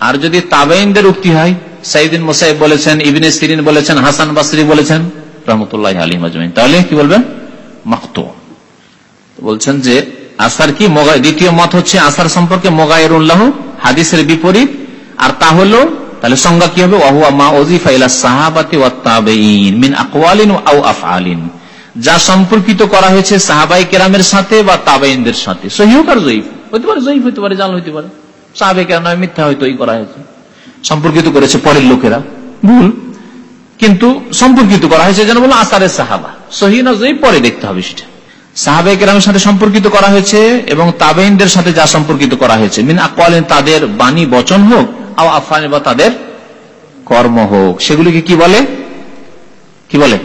A: আর যদি তাবেইনদের উক্তি হয় সাইদিন মোসাইব বলেছেন, ইবিনে সিরিন বলেছেন, হাসান বাসরি বলেছেন, রহমতুল্লাহ আলী মাজমাইন তাহলে কি বলবেন? মাকতো। বলছেন যে, আসার কি মোগাই দ্বিতীয় মত হচ্ছে, আসার সম্পর্কে মোগায়ের উল্লাহ হাদিসের বিপরীত। আর তা হলো, তাহলে সংজ্ঞা কি হবে? সাহাবাতি ওয়া তাবেইন মিন আকওয়ালিন আফআলিন। যা সম্পর্কিত করা হয়েছে সাহাবাই কেরামের সাথে বা তাবেইনদের সাথে। সহি হোক আর জয়ীফ। পারে, জয়ীফ হইতে পারে, জাল হইতে পারে। নয় মিথ্যা হয়তো এই করা হয়েছে। সম্পর্কিত করেছে পরের লোকেরা। ভুল। কিন্তু সম্পর্কিত করা হয়েছে যেন বলো আসারের সাহাবা। সহি পরে দেখতে হবে সেটা। সাহাবাই কেরামের সাথে সম্পর্কিত করা হয়েছে এবং তাবেইনদের সাথে যা সম্পর্কিত করা হয়েছে। মিন আকওয়ালিন তাদের বাণী বচন হোক আও আফানি বা তাদের কর্ম হোক। সেগুলিকে কি বলে? কি বলে?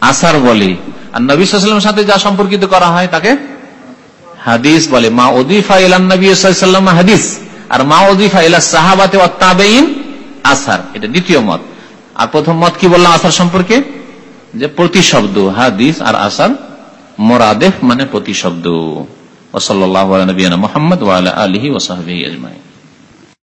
A: আসার বলে। আর নবী সাল্লামের সাথে যা সম্পর্কিত করা হয় তাকে হাদিস বলে, মা ওদিফা ইলান নবী হাদিস। আর মা ওদিফা ইলা সাহাবাতে তাবেইন আসার এটা দ্বিতীয় মত। আর প্রথম মত কি বললাম আসার সম্পর্কে? যে প্রতিশব্দ, হাদিস আর আসার মোরাদেফ মানে প্রতিশব্দ। ওসল্লাহ নবীনা মোহাম্মদ ওয়ালা আলহি ওসাহাবি আজমাই